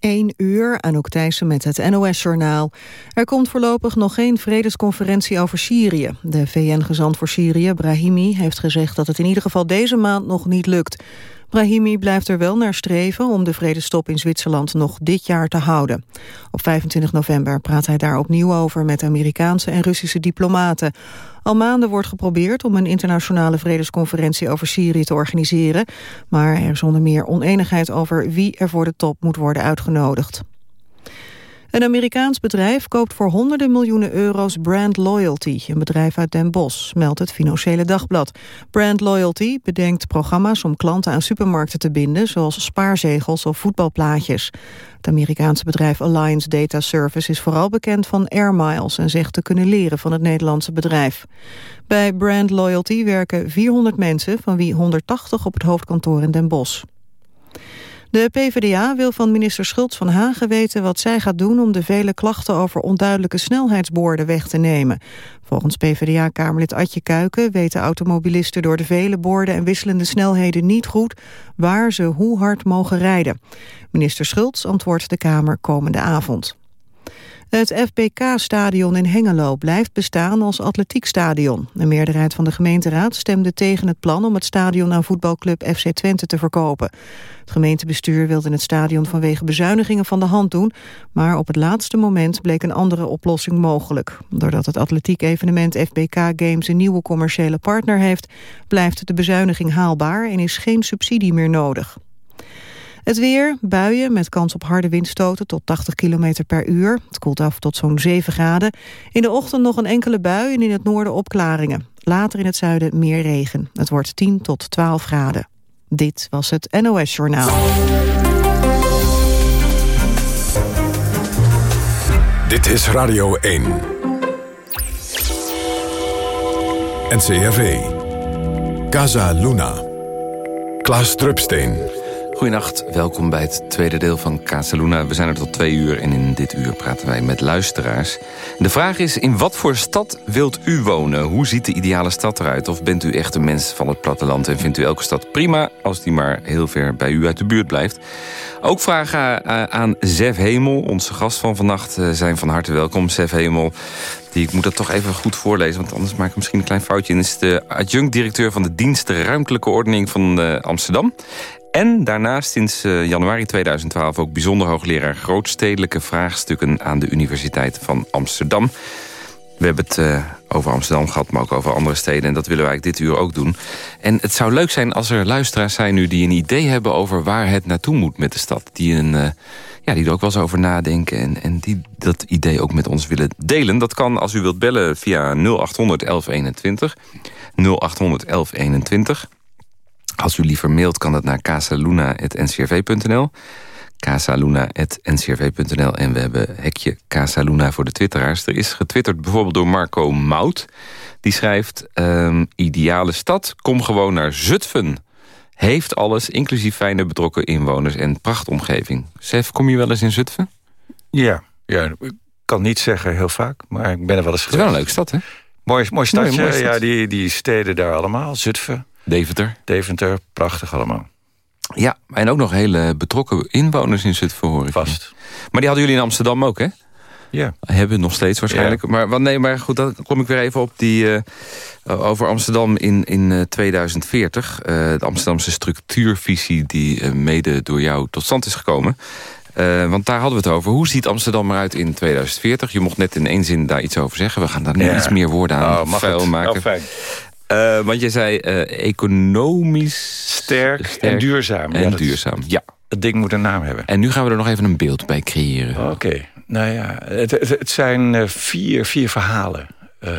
1 uur, Anouk Thijssen met het NOS-journaal. Er komt voorlopig nog geen vredesconferentie over Syrië. De VN-gezant voor Syrië, Brahimi, heeft gezegd dat het in ieder geval deze maand nog niet lukt. Brahimi blijft er wel naar streven om de vredestop in Zwitserland nog dit jaar te houden. Op 25 november praat hij daar opnieuw over met Amerikaanse en Russische diplomaten. Al maanden wordt geprobeerd om een internationale vredesconferentie over Syrië te organiseren, maar er is onder meer oneenigheid over wie er voor de top moet worden uitgenodigd. Een Amerikaans bedrijf koopt voor honderden miljoenen euro's Brand Loyalty, een bedrijf uit Den Bosch, meldt het Financiële Dagblad. Brand Loyalty bedenkt programma's om klanten aan supermarkten te binden, zoals spaarzegels of voetbalplaatjes. Het Amerikaanse bedrijf Alliance Data Service is vooral bekend van Air Miles en zegt te kunnen leren van het Nederlandse bedrijf. Bij Brand Loyalty werken 400 mensen, van wie 180 op het hoofdkantoor in Den Bosch. De PvdA wil van minister Schultz van Hagen weten wat zij gaat doen om de vele klachten over onduidelijke snelheidsborden weg te nemen. Volgens PvdA-kamerlid Adje Kuiken weten automobilisten door de vele borden en wisselende snelheden niet goed waar ze hoe hard mogen rijden. Minister Schultz antwoordt de Kamer komende avond. Het FBK-stadion in Hengelo blijft bestaan als atletiekstadion. Een meerderheid van de gemeenteraad stemde tegen het plan om het stadion aan voetbalclub FC Twente te verkopen. Het gemeentebestuur wilde het stadion vanwege bezuinigingen van de hand doen, maar op het laatste moment bleek een andere oplossing mogelijk. Doordat het atletiek-evenement FBK Games een nieuwe commerciële partner heeft, blijft de bezuiniging haalbaar en is geen subsidie meer nodig. Het weer, buien met kans op harde windstoten tot 80 km per uur. Het koelt af tot zo'n 7 graden. In de ochtend nog een enkele bui en in het noorden opklaringen. Later in het zuiden meer regen. Het wordt 10 tot 12 graden. Dit was het NOS Journaal. Dit is Radio 1. NCRV. Casa Luna. Klaas Drupsteen. Goedenacht, welkom bij het tweede deel van Casaluna. We zijn er tot twee uur en in dit uur praten wij met luisteraars. De vraag is, in wat voor stad wilt u wonen? Hoe ziet de ideale stad eruit? Of bent u echt een mens van het platteland en vindt u elke stad prima... als die maar heel ver bij u uit de buurt blijft? Ook vragen aan Zef Hemel, onze gast van vannacht, eh, zijn van harte welkom. Zef Hemel, die, ik moet dat toch even goed voorlezen... want anders maak ik misschien een klein foutje. En is de adjunct-directeur van de dienst Ruimtelijke Ordening van uh, Amsterdam. En daarnaast sinds uh, januari 2012 ook bijzonder hoogleraar grootstedelijke vraagstukken aan de Universiteit van Amsterdam. We hebben het uh, over Amsterdam gehad, maar ook over andere steden. En dat willen wij dit uur ook doen. En het zou leuk zijn als er luisteraars zijn nu die een idee hebben... over waar het naartoe moet met de stad. Die, een, uh, ja, die er ook wel eens over nadenken. En, en die dat idee ook met ons willen delen. Dat kan als u wilt bellen via 0800 1121. 0800 1121. Als u liever mailt kan dat naar casaluna.ncrv.nl casaluna.ncrv.nl en we hebben hekje Casaluna voor de twitteraars. Er is getwitterd bijvoorbeeld door Marco Mout. Die schrijft, um, ideale stad, kom gewoon naar Zutphen. Heeft alles, inclusief fijne betrokken inwoners en prachtomgeving. Sef, kom je wel eens in Zutphen? Ja, ja ik kan niet zeggen heel vaak, maar ik ben er wel eens geweest. Het is wel een leuke stad, hè? Mooi, mooi stadje, mooi, ja, die, die steden daar allemaal. Zutphen, Deventer. Deventer, prachtig allemaal. Ja, en ook nog hele betrokken inwoners in Zutphen hoor. Vast. Maar die hadden jullie in Amsterdam ook, hè? Ja. Hebben nog steeds waarschijnlijk. Ja. Maar, nee, maar goed, dan kom ik weer even op die... Uh, over Amsterdam in, in uh, 2040. Uh, de Amsterdamse structuurvisie die uh, mede door jou tot stand is gekomen. want daar hadden we het over. Hoe ziet Amsterdam eruit in 2040? Je mocht net in één zin daar iets over zeggen. We gaan daar nu ja. iets meer woorden aan oh, vuil maken. Oh, fijn. Uh, want je zei uh, economisch... Sterk, sterk, en duurzaam. En ja, duurzaam, ja. Het ding moet een naam hebben. En nu gaan we er nog even een beeld bij creëren. Oké, okay. nou ja, het, het, het, zijn eh, vier, vier verhalen... Uh,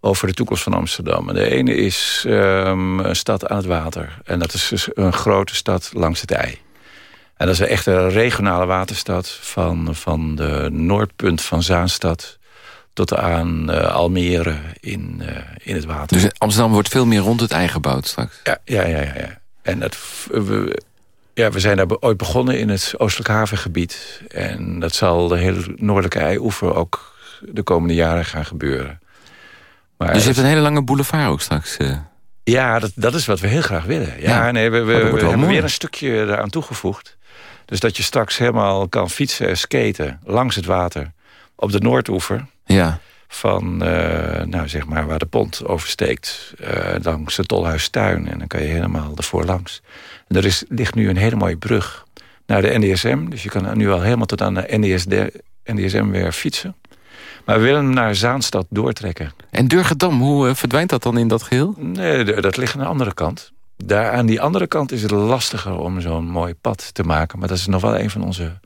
over de toekomst van Amsterdam. De ene is um, een stad aan het water. En dat is dus een grote stad langs het IJ. En dat is echt een regionale waterstad... van, van de noordpunt van Zaanstad tot aan uh, Almere in, uh, in het water. Dus Amsterdam wordt veel meer rond het ei gebouwd straks? Ja, ja, ja. ja, ja. En dat, we, ja, we zijn daar ooit begonnen in het Oostelijk Havengebied. En dat zal de hele noordelijke ei-oever ook de komende jaren gaan gebeuren. Maar dus je hebt een hele lange boulevard ook straks? Uh... Ja, dat, dat is wat we heel graag willen. Ja, ja. nee, we, we, oh, we hebben weer een stukje eraan toegevoegd. Dus dat je straks helemaal kan fietsen en skaten langs het water op de Noordoever. Ja. Van, eh, nou zeg maar, waar de pont oversteekt. Uh, langs het Tolhuistuin. En dan kan je helemaal ervoor langs. En er is, ligt nu een hele mooie brug naar de NDSM. Dus je kan nu al helemaal tot aan de NDSD, NDSM weer fietsen. Maar we willen hem naar Zaanstad doortrekken. En Durgedam, hoe uh, verdwijnt dat dan in dat geheel? Nee, dat ligt aan de andere kant. Daar aan die andere kant is het lastiger om zo'n mooi pad te maken. Maar dat is nog wel een van onze,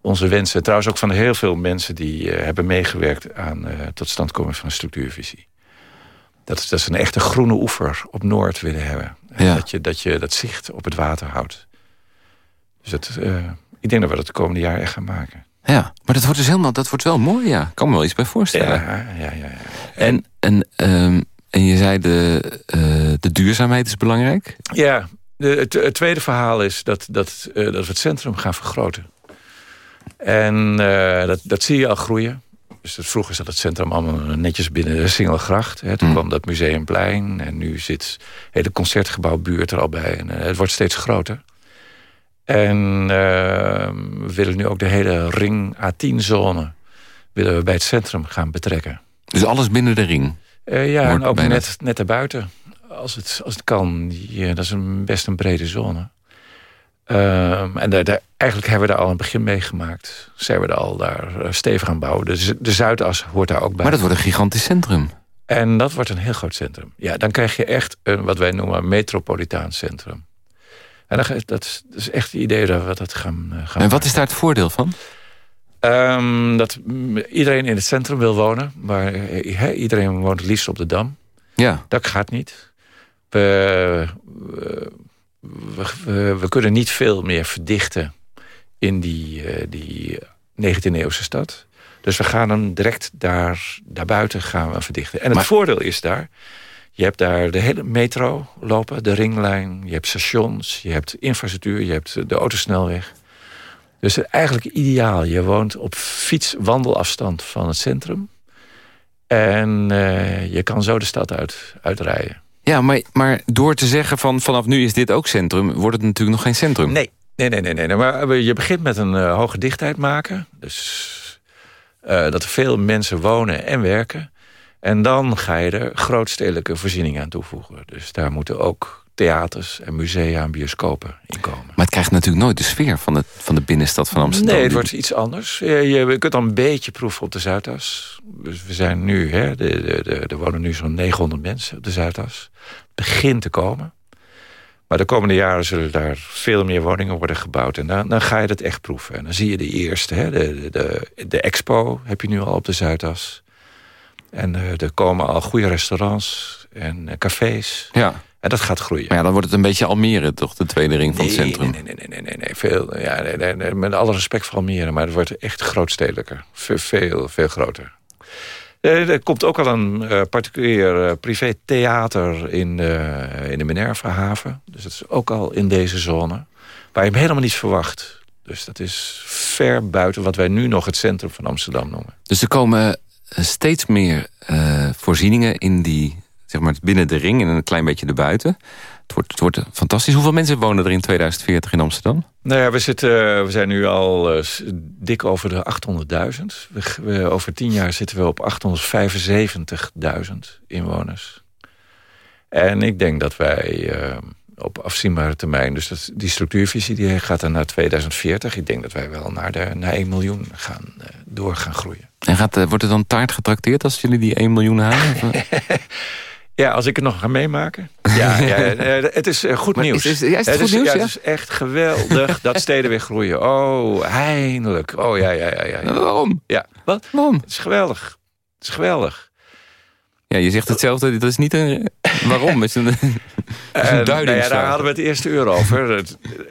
onze wensen. Trouwens ook van heel veel mensen die uh, hebben meegewerkt... aan uh, tot standkoming van een structuurvisie. Dat is, dat is een echte groene oever op Noord willen hebben. Ja. Dat, je, dat je dat zicht op het water houdt. Dus dat, uh, ik denk dat we dat de komende jaar echt gaan maken. Ja, maar dat wordt dus helemaal, dat wordt wel mooi, ja. Ik kan me wel iets bij voorstellen. Ja, ja, ja. ja. En, en, um, en je zei de, uh, de duurzaamheid is belangrijk? Ja, de, het, het, tweede verhaal is dat, dat, uh, dat we het centrum gaan vergroten. En uh, dat, dat zie je al groeien. Dus dat, vroeger zat het centrum allemaal netjes binnen de Singelgracht. Hè. Toen mm. kwam dat Museumplein. En nu zit het hele concertgebouwbuurt er al bij. En het wordt steeds groter. En uh, we willen nu ook de hele ring A10-zone... willen we bij het centrum gaan betrekken. Dus alles binnen de ring? Uh, ja, en ook net, net daarbuiten. Als het, als het kan. Ja, dat is een, best een brede zone. Uh, en daar, daar, eigenlijk hebben we daar al een begin mee gemaakt. Zijn we er al daar stevig aan bouwen. De, de Zuidas hoort daar ook bij. Maar dat wordt een gigantisch centrum. En dat wordt een heel groot centrum. Ja, dan krijg je echt een, wat wij noemen een metropolitaan centrum. En dat, dat, is, dat is echt het idee dat we dat gaan, gaan En wat maken. is daar het voordeel van? Um, dat iedereen in het centrum wil wonen. Maar he, iedereen woont het liefst op de Dam. Ja. Dat gaat niet. We, we, we, we kunnen niet veel meer verdichten in die, uh, die 19e-eeuwse stad. Dus we gaan hem direct daar, daarbuiten gaan we verdichten. En het maar, voordeel is daar... Je hebt daar de hele metro lopen, de ringlijn. Je hebt stations, je hebt infrastructuur, je hebt de autosnelweg. Dus eigenlijk ideaal. Je woont op fiets-wandelafstand van het centrum. En uh, je kan zo de stad uit, uitrijden. Ja, maar, maar door te zeggen van vanaf nu is dit ook centrum... wordt het natuurlijk nog geen centrum. Nee, nee, nee. nee, nee. Maar je begint met een uh, hoge dichtheid maken. Dus uh, dat er veel mensen wonen en werken. En dan ga je er grootstedelijke voorzieningen aan toevoegen. Dus daar moeten ook theaters en musea en bioscopen in komen. Maar het krijgt natuurlijk nooit de sfeer van de, van de binnenstad van Amsterdam. Nee, het wordt iets anders. Je, je kunt dan een beetje proeven op de Zuidas. Dus we zijn nu, hè, de, de, de, er wonen nu zo'n 900 mensen op de Zuidas. Het begint te komen. Maar de komende jaren zullen daar veel meer woningen worden gebouwd. En dan, dan ga je dat echt proeven. En dan zie je de eerste, hè, de, de, de expo heb je nu al op de Zuidas. En uh, er komen al goede restaurants en uh, cafés. Ja. En dat gaat groeien. Maar ja, dan wordt het een beetje Almere, toch? De tweede ring van nee, het centrum. Nee, nee, nee, nee, nee, nee. Veel, ja, nee, nee, nee, met alle respect voor Almere. Maar het wordt echt grootstedelijker. Veel, veel, veel groter. Er komt ook al een uh, particulier uh, privé theater in, uh, in de Minervahaven. Dus dat is ook al in deze zone. Waar je hem helemaal niet verwacht. Dus dat is ver buiten wat wij nu nog het centrum van Amsterdam noemen. Dus er komen steeds meer voorzieningen in die, zeg maar, binnen de ring en een klein beetje erbuiten. Het wordt, het wordt fantastisch. Hoeveel mensen wonen er in 2040 in Amsterdam? Nou ja, we, zitten, we zijn nu al uh, dik over de 800.000. We, we, over tien jaar zitten we op 875.000 inwoners. En ik denk dat wij uh, op afzienbare termijn... dus dat, die structuurvisie die gaat dan naar 2040. Ik denk dat wij wel naar, de, naar 1 miljoen gaan, uh, door gaan groeien. En gaat, wordt er dan taart getrakteerd als jullie die 1 miljoen halen? Ja, als ik het nog ga meemaken. Ja, ja het is goed maar nieuws. Is, het, het goed is, nieuws? Ja, Ja? het is echt geweldig dat steden weer groeien. Oh, eindelijk. Oh, ja, ja, ja. ja. Waarom? Ja, wat? Waarom? Het is geweldig. Het is geweldig. Ja, je zegt hetzelfde. Dat is niet een... Waarom? Is een, is een Uh, nou ja, daar hadden we het eerste uur over.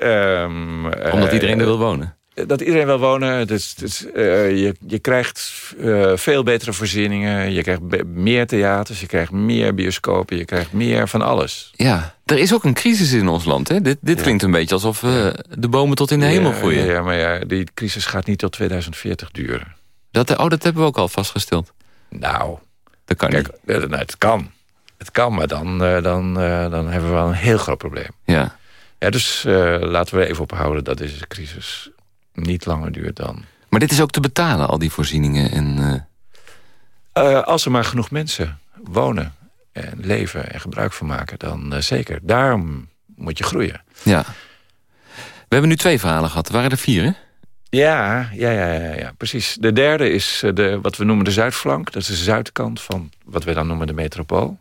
Um, Omdat iedereen er wil wonen. Dat iedereen wil wonen. Dus, dus, uh, je, je krijgt uh, veel betere voorzieningen. Je krijgt meer theaters. Je krijgt meer bioscopen. Je krijgt meer van alles. Ja, er is ook een crisis in ons land. Hè? Dit, dit Ja. klinkt een beetje alsof we de bomen tot in de hemel groeien. Ja, maar ja, die crisis gaat niet tot 2040 duren. Dat, oh, dat hebben we ook al vastgesteld. Nou, Dat kan kijk, niet. eh, nou, het kan. Het kan, maar dan, uh, dan, uh, dan hebben we wel een heel groot probleem. Ja. Ja, dus uh, laten we even ophouden dat deze crisis niet langer duurt dan... Maar dit is ook te betalen, al die voorzieningen en... Uh, als er maar genoeg mensen wonen en leven en gebruik van maken, dan uh, zeker. Daarom moet je groeien. Ja. We hebben nu twee verhalen gehad. Er waren er vier, hè? Ja, ja, ja, ja, ja, precies. De derde is de, wat we noemen de zuidflank. Dat is de zuidkant van wat we dan noemen de metropool.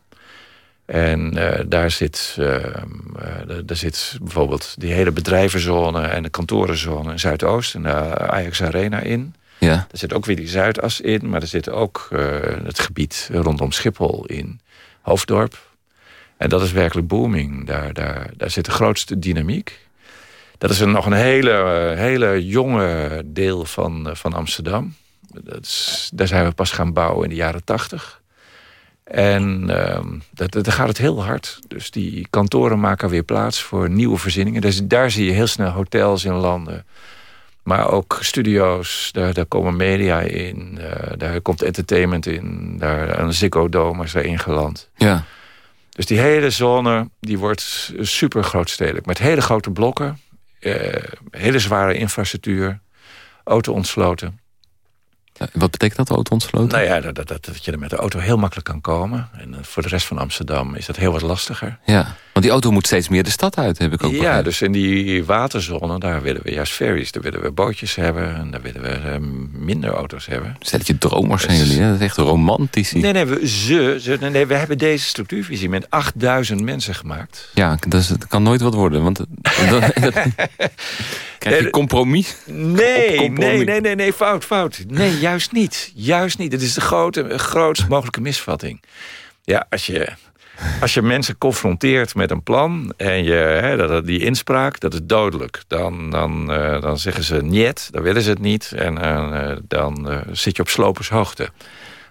En uh, daar, zit, uh, uh, daar zit bijvoorbeeld die hele bedrijvenzone en de kantorenzone in Zuidoost en de Ajax Arena in. Ja. Er zit ook weer die Zuidas in, maar er zit ook het gebied rondom Schiphol in. Hoofddorp. En dat is werkelijk booming. Daar, daar, daar zit de grootste dynamiek. Dat is een, nog een hele, hele jonge deel van, van Amsterdam. Dat is, daar zijn we pas gaan bouwen in de jaren tachtig. En dat, dat, gaat het heel hard. Dus die kantoren maken weer plaats voor nieuwe voorzieningen. Dus daar zie je heel snel hotels in landen. Maar ook studio's, daar, daar komen media in. Uh, daar komt entertainment in. Daar, een Ziggo Dome is daar ingeland. Ja. Dus die hele zone die wordt super grootstedelijk. Met hele grote blokken. Uh, hele zware infrastructuur. Auto ontsloten. Wat betekent dat, auto ontsloten? Nou ja, dat, dat, dat, je er met de auto heel makkelijk kan komen. En eh, voor de rest van Amsterdam is dat heel wat lastiger. Ja, want die auto moet steeds meer de stad uit, heb ik ook Ja, begrepen. dus in die waterzone, daar willen we juist ferries. Daar willen we bootjes hebben en daar willen we uh, minder auto's hebben. Stel dat je dromers zijn jullie, hè? dat is echt romantisch. Nee, nee, we, ze, ze, nee, we hebben deze structuurvisie met 8000 mensen gemaakt. Ja, dat, is, dat kan nooit wat worden, want... dat, dat, Krijg je compromis? Nee, compromis. nee, nee, nee, nee, fout, fout. Nee, juist niet. Juist niet. Het is de grote, grootst mogelijke misvatting. Ja, als je, als je mensen confronteert met een plan... en je, hè, die inspraak, dat is dodelijk. Dan, dan, uh, dan zeggen ze niet, dan willen ze het niet... en uh, dan uh, zit je op slopershoogte.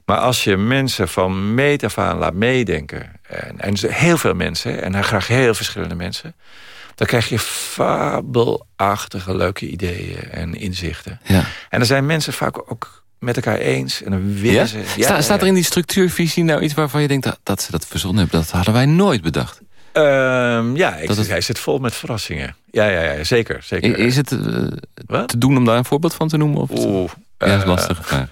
Maar als je mensen van meet af aan laat meedenken... en, en heel veel mensen, en graag heel verschillende mensen dan krijg je fabelachtige leuke ideeën en inzichten. Ja. En er zijn mensen vaak ook met elkaar eens. En dan willen ja? ze... Ja, Sta, staat er in die structuurvisie nou iets waarvan je denkt... dat, dat ze dat verzonnen hebben? Dat hadden wij nooit bedacht. Um, ja, ik, het... hij zit vol met verrassingen. Ja, ja, ja zeker. zeker. Is het uh, te doen om daar een voorbeeld van te noemen? Of Oeh, ja, dat is een lastige vraag.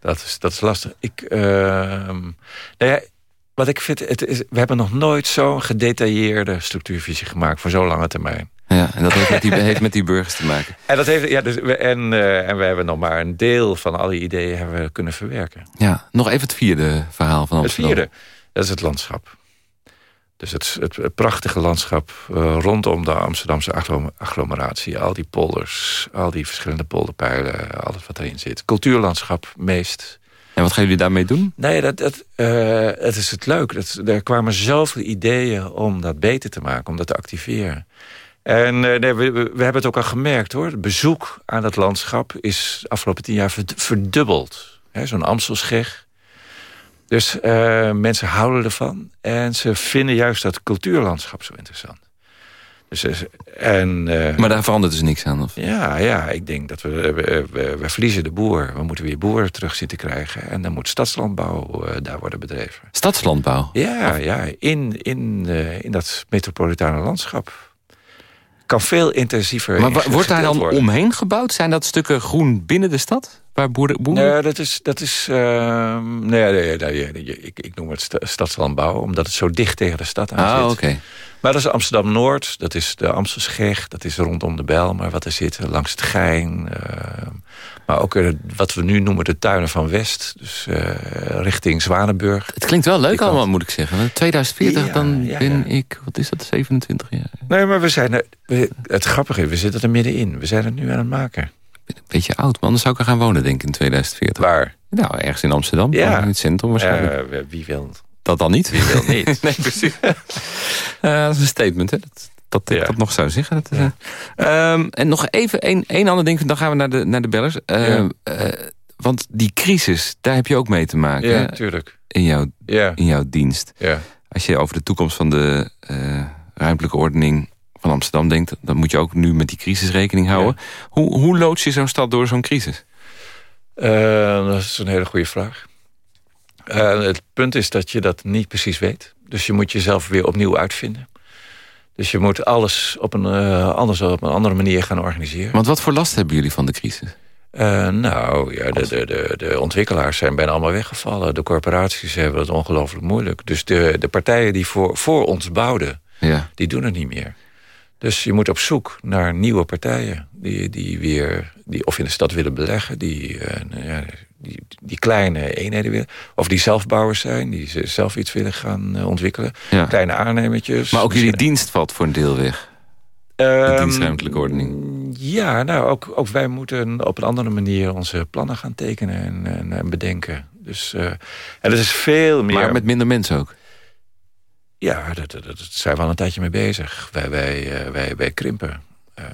Dat is, dat is lastig. Ik, uh, nou ja, wat ik vind, het is, we hebben nog nooit zo'n gedetailleerde structuurvisie gemaakt voor zo'n lange termijn. Ja, en dat heeft met, die, heeft met die burgers te maken. En, dat heeft, ja, dus, we, en, uh, en we hebben nog maar een deel van al die ideeën hebben we kunnen verwerken. Ja, nog even het vierde verhaal van Amsterdam. Het vierde, dat is het landschap. Dus het, het, het prachtige landschap uh, rondom de Amsterdamse agglomeratie. Al die polders, al die verschillende polderpijlen, alles wat erin zit. Cultuurlandschap, meest... En wat gaan jullie daarmee doen? Nee, dat, dat, uh, het is het leuk. Dat, er kwamen zoveel ideeën om dat beter te maken, om dat te activeren. En nee, we, we, hebben het ook al gemerkt hoor. Het bezoek aan dat landschap is afgelopen tien jaar verdubbeld. Zo'n Amstelscheg. Dus uh, mensen houden ervan. En ze vinden juist dat cultuurlandschap zo interessant. Dus, en, uh, maar daar verandert dus niks aan? Of? Ja, ja, ik denk dat we, we, we, we, verliezen de boer. We moeten weer boeren terug zien te krijgen. En dan moet stadslandbouw uh, daar worden bedreven. Stadslandbouw? Ja, of? ja in, in, in dat metropolitane landschap. Kan veel intensiever Maar wordt daar dan worden. omheen gebouwd? Zijn dat stukken groen binnen de stad? Waar boeren... boeren? Nee, dat is... Dat is uh, nee, nee, nee, nee, ik, ik noem het stadslandbouw, omdat het zo dicht tegen de stad aan ah, zit. oké. Okay. Maar dat is Amsterdam-Noord, dat is de Amstelscheg, dat is rondom de Bijlmer wat er zit, langs het Gein. Uh, maar ook uh, wat we nu noemen de tuinen van West, dus uh, richting Zwanenburg. Het klinkt wel leuk allemaal, moet ik zeggen. 2040, ja, dan ja, ben ja. ik, wat is dat, 27 jaar? Nee, maar we zijn er, we, het grappige is, we zitten er middenin. We zijn het nu aan het maken. Ik ben een beetje oud, man. Dan zou ik er gaan wonen, denk ik, in 2040. Waar? Nou, ergens in Amsterdam, ja. in het centrum waarschijnlijk. Uh, wie wil dat dan niet? Wie wil niet? nee, precies. dat is een statement, hè? Dat, dat ik ja. dat nog zou zeggen. Dat, ja. uh, um, en nog even één, één ander ding, dan gaan we naar de, naar de bellers. Uh, ja. want die crisis, daar heb je ook mee te maken. Ja, natuurlijk. In jouw, in jouw dienst. Ja. Als je over de toekomst van de ruimtelijke ordening van Amsterdam denkt... dan moet je ook nu met die crisis rekening houden. Hoe, hoe loods je zo'n stad door zo'n crisis? Dat is een hele goede vraag. Het punt is dat je dat niet precies weet. Dus je moet jezelf weer opnieuw uitvinden. Dus je moet alles op een, anders op een andere manier gaan organiseren. Want wat voor last hebben jullie van de crisis? Uh, nou, ja, de, de, de, de, ontwikkelaars zijn bijna allemaal weggevallen. De corporaties hebben het ongelooflijk moeilijk. Dus de, de partijen die voor, voor ons bouwden, ja. die doen het niet meer. Dus je moet op zoek naar nieuwe partijen... die, die weer die of in de stad willen beleggen... die, uh, ja, die, die, kleine eenheden willen... of die zelfbouwers zijn, die zelf iets willen gaan uh, ontwikkelen. Ja. Kleine aannemertjes. Maar ook jullie dienst valt voor een deel weg? De ehm, dienstruimtelijke ordening. Ja, nou, ook, ook wij moeten op een andere manier onze plannen gaan tekenen en, en, bedenken. Dus, uh, en dat is veel meer... Maar met minder mensen ook? Ja, dat, dat, zijn we al een tijdje mee bezig. Wij, wij, uh, wij, wij krimpen. Uh,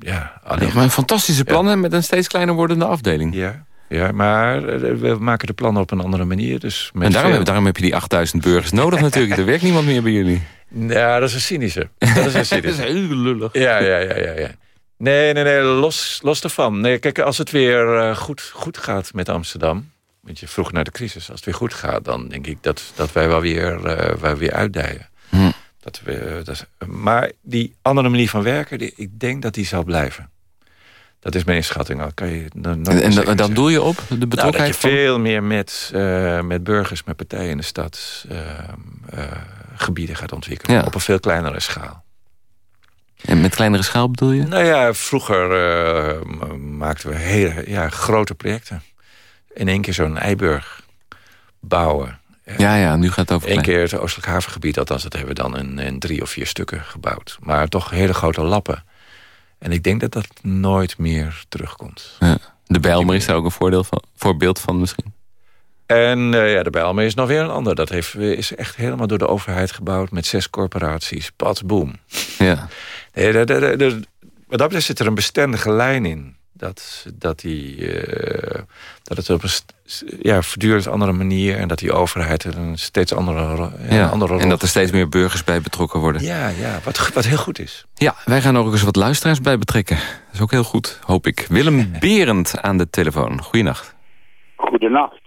ja, alleen... maar een fantastische plannen met een steeds kleiner wordende afdeling. Ja, ja, maar eh, we maken de plannen op een andere manier. Dus en daarom, daarom heb je die 8000 burgers nodig natuurlijk. er werkt niemand meer bij jullie. Ja, dat is een cynische. Dat is een cynische. dat is heel lullig. Ja, ja, ja, ja. ja. Nee, nee, nee, los, los ervan. Nee, kijk, als het weer uh, goed, goed gaat met Amsterdam... want je vroeg naar de crisis. Als het weer goed gaat, dan denk ik dat, dat wij wel weer, uh, wij weer uitdijen. Hm. Dat we, dat, maar die andere manier van werken, die, ik denk dat die zal blijven. Dat is mijn inschatting. Dan kan je, dan, dan en, dan doe je op de betrokkenheid nou, dat je veel meer met, uh, met burgers, met partijen in de stad... Uh, gebieden gaat ontwikkelen. Ja. Op een veel kleinere schaal. En met kleinere schaal bedoel je? Nou ja, vroeger maakten we hele ja, grote projecten. In één keer zo'n Eiburg bouwen. Ja, ja, nu gaat het over... Eén keer het Oostelijk Havengebied, althans dat hebben we dan in, in drie of vier stukken gebouwd. Maar toch hele grote lappen. En ik denk dat dat nooit meer terugkomt. Ja. De Bijlmer is daar ook een voordeel van, voorbeeld van misschien? En uh, ja, de Bijlmer is nog weer een ander. Dat heeft, is echt helemaal door de overheid gebouwd met zes corporaties. Pats, boom. Ja. Nee, de, de, de, wat dat betreft zit er een bestendige lijn in. Dat, dat, die, uh, dat het op een ja, voortdurend andere manier... en dat die overheid een steeds andere, ja, andere rol... En dat er steeds meer burgers bij betrokken worden. Ja, ja wat, wat heel goed is. Ja, wij gaan ook eens wat luisteraars bij betrekken. Dat is ook heel goed, hoop ik. Willem Berend aan de telefoon. Goedenacht. Goedenacht.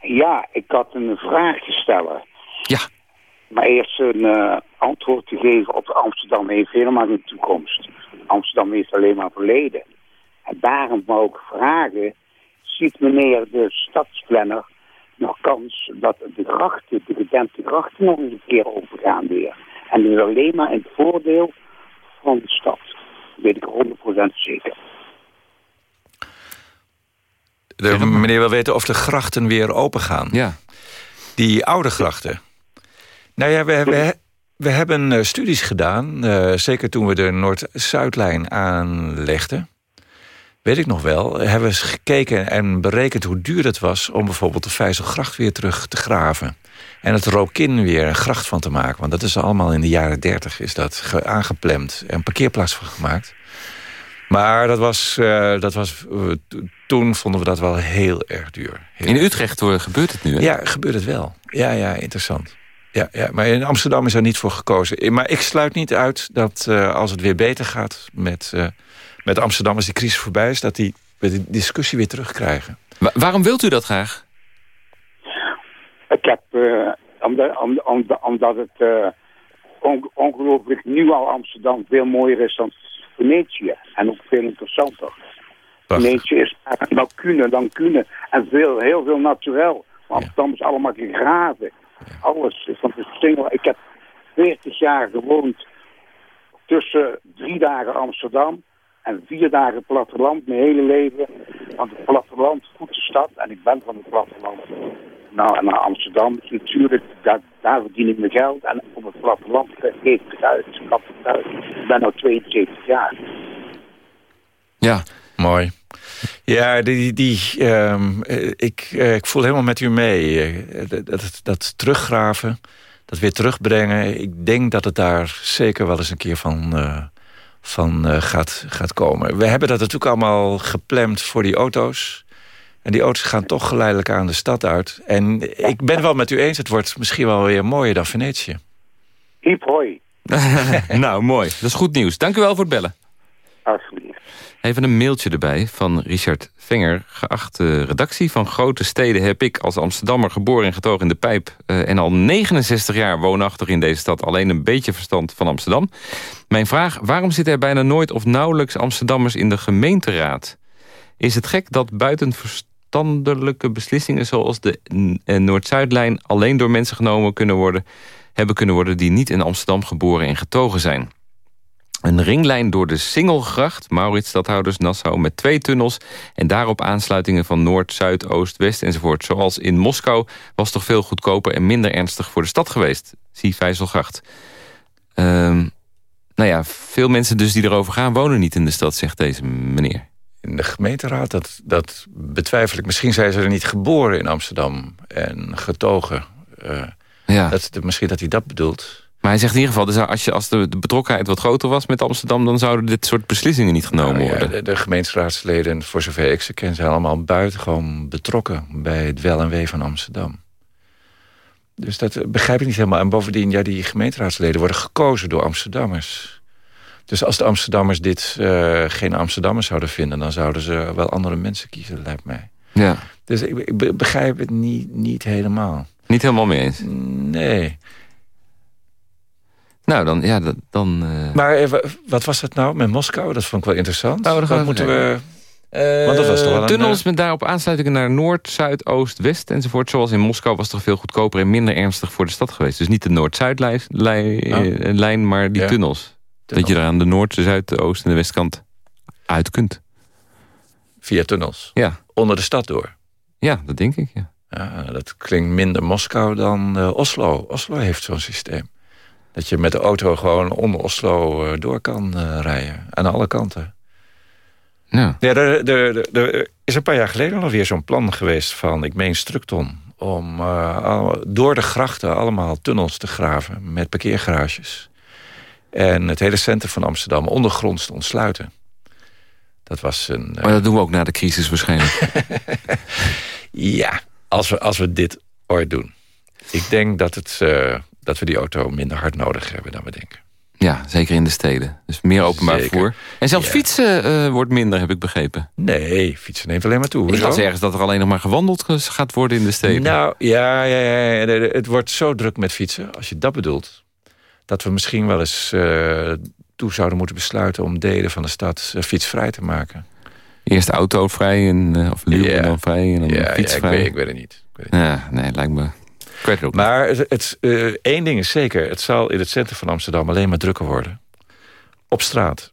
Ja, ik had een vraag te stellen. Ja. Maar eerst een uh, antwoord te geven op Amsterdam heeft helemaal geen toekomst. Amsterdam heeft alleen maar verleden. En daarom wou ik vragen, ziet meneer de stadsplanner nog kans dat de grachten, de gedempte grachten nog eens een keer overgaan weer? En dat is alleen maar in het voordeel van de stad. Dat weet ik 100% zeker. De meneer wil weten of de grachten weer open gaan. Ja. Die oude grachten. Nou ja, we, we, we hebben uh, studies gedaan. Uh, zeker toen we de Noord-Zuidlijn aanlegden. Weet ik nog wel. Hebben we eens gekeken en berekend hoe duur het was... om bijvoorbeeld de Vijzelgracht weer terug te graven. En het Rokin weer een gracht van te maken. Want dat is allemaal in de jaren dertig is dat aangeplemd. En een parkeerplaats van gemaakt. Maar dat was, uh, dat was toen vonden we dat wel heel erg duur. in Utrecht hoor, gebeurt het nu, hè? Ja, gebeurt het wel. Ja, ja, interessant. Ja, ja, maar in Amsterdam is er niet voor gekozen. Maar ik sluit niet uit dat uh, als het weer beter gaat met, met Amsterdam... als die crisis voorbij is, dat die, we die discussie weer terugkrijgen. Wa waarom wilt u dat graag? Ik heb, uh, omdat, omdat, omdat het on ongelooflijk nu al Amsterdam veel mooier is dan Venetië. En ook veel interessanter. Venetië is dan kunnen, dan kunnen. En veel, heel veel naturel. Amsterdam ja. is allemaal gegraven. Alles is van de single. Ik heb 40 jaar gewoond tussen drie dagen Amsterdam en vier dagen platteland. Mijn hele leven. Want het platteland, goede stad. En ik ben van het platteland. Nou, en naar Amsterdam natuurlijk, daar, daar verdien ik mijn geld. En op het platteland geef ik het uit. Ik het uit. Ik ben nu 72 jaar. Ja, mooi. Ja, die, die, um, ik, uh, ik voel helemaal met u mee. Uh, dat, dat teruggraven, dat weer terugbrengen. Ik denk dat het daar zeker wel eens een keer van, uh, van gaat, gaat komen. We hebben dat natuurlijk allemaal gepland voor die auto's. En die auto's gaan toch geleidelijk aan de stad uit. En ik ben wel met u eens, het wordt misschien wel weer mooier dan Venetië. Hiep hoi. nou, mooi. Dat is goed nieuws. Dank u wel voor het bellen. Alsjeblieft. Even een mailtje erbij van Richard Venger. Geachte redactie van grote steden heb ik als Amsterdammer geboren en getogen in de pijp... Uh, en al 69 jaar woonachtig in deze stad. Alleen een beetje verstand van Amsterdam. Mijn vraag, waarom zitten er bijna nooit of nauwelijks Amsterdammers in de gemeenteraad? Is het gek dat buiten verstandelijke beslissingen... zoals de uh, Noord-Zuidlijn alleen door mensen genomen kunnen worden... hebben kunnen worden die niet in Amsterdam geboren en getogen zijn... Een ringlijn door de Singelgracht, Maurits, stadhouders, Nassau... met twee tunnels en daarop aansluitingen van Noord, Zuid, Oost, West enzovoort. Zoals in Moskou was toch veel goedkoper en minder ernstig voor de stad geweest. Zie Vijzelgracht. Um, nou ja, veel mensen dus die erover gaan wonen niet in de stad, zegt deze meneer. In de gemeenteraad, dat, dat betwijfel ik. Misschien zijn ze er niet geboren in Amsterdam en getogen. Uh, ja. dat, misschien dat hij dat bedoelt. Maar hij zegt in ieder geval, dus als, je, als de, betrokkenheid wat groter was met Amsterdam... dan zouden dit soort beslissingen niet genomen nou, ja, worden. De, de, gemeenteraadsleden, voor zover ik ze ken... zijn allemaal buitengewoon betrokken bij het wel en wee van Amsterdam. Dus dat eh, begrijp ik niet helemaal. En bovendien, ja, die gemeenteraadsleden worden gekozen door Amsterdammers. Dus als de Amsterdammers dit uh, geen Amsterdammers zouden vinden... dan zouden ze wel andere mensen kiezen, lijkt mij. Ja. Dus ik, ik begrijp het niet, niet helemaal. Niet helemaal mee eens? Nee. Nou, dan... Ja, dan uh... Maar even, wat was dat nou met Moskou? Dat vond ik wel interessant. Oh, wat moeten we... Uh, Want dat was toch wel tunnels een, met daarop aansluitingen naar Noord, Zuid, Oost, West enzovoort. Zoals in Moskou was toch veel goedkoper en minder ernstig voor de stad geweest. Dus niet de Noord-Zuidlijn, oh. maar die tunnels. Dat je er aan de Noord, de Zuid, de Oost en de Westkant uit kunt. Via tunnels? Ja. Onder de stad door? Ja, dat denk ik, ja. ja dat klinkt minder Moskou dan uh, Oslo. Oslo heeft zo'n systeem. Dat je met de auto gewoon onder Oslo uh, door kan uh, rijden. Aan alle kanten. Ja. ja er, er, er, is een paar jaar geleden alweer zo'n plan geweest van, ik meen Structon... om uh, door de grachten allemaal tunnels te graven met parkeergarages. En het hele centrum van Amsterdam ondergronds te ontsluiten. Dat was een... Maar dat doen we ook na de crisis waarschijnlijk. ja, als we, als we dit ooit doen. Ik denk dat het dat we die auto minder hard nodig hebben dan we denken. Ja, zeker in de steden. Dus meer openbaar vervoer. En zelfs fietsen uh, wordt minder, heb ik begrepen. Nee, fietsen neemt alleen maar toe. Ik las ergens dat er alleen nog maar gewandeld gaat worden in de steden. Nou, ja, ja, ja, ja, het wordt zo druk met fietsen, als je dat bedoelt... dat we misschien wel eens uh, toe zouden moeten besluiten... om delen van de stad uh, fietsvrij te maken. Eerst autovrij, en, of luw en dan vrij en dan ja, fietsvrij. Ja, ik weet, ik weet het niet. Ik weet het ja, nee, lijkt me maar het, het uh, één ding is zeker. Het zal in het centrum van Amsterdam alleen maar drukker worden. Op straat.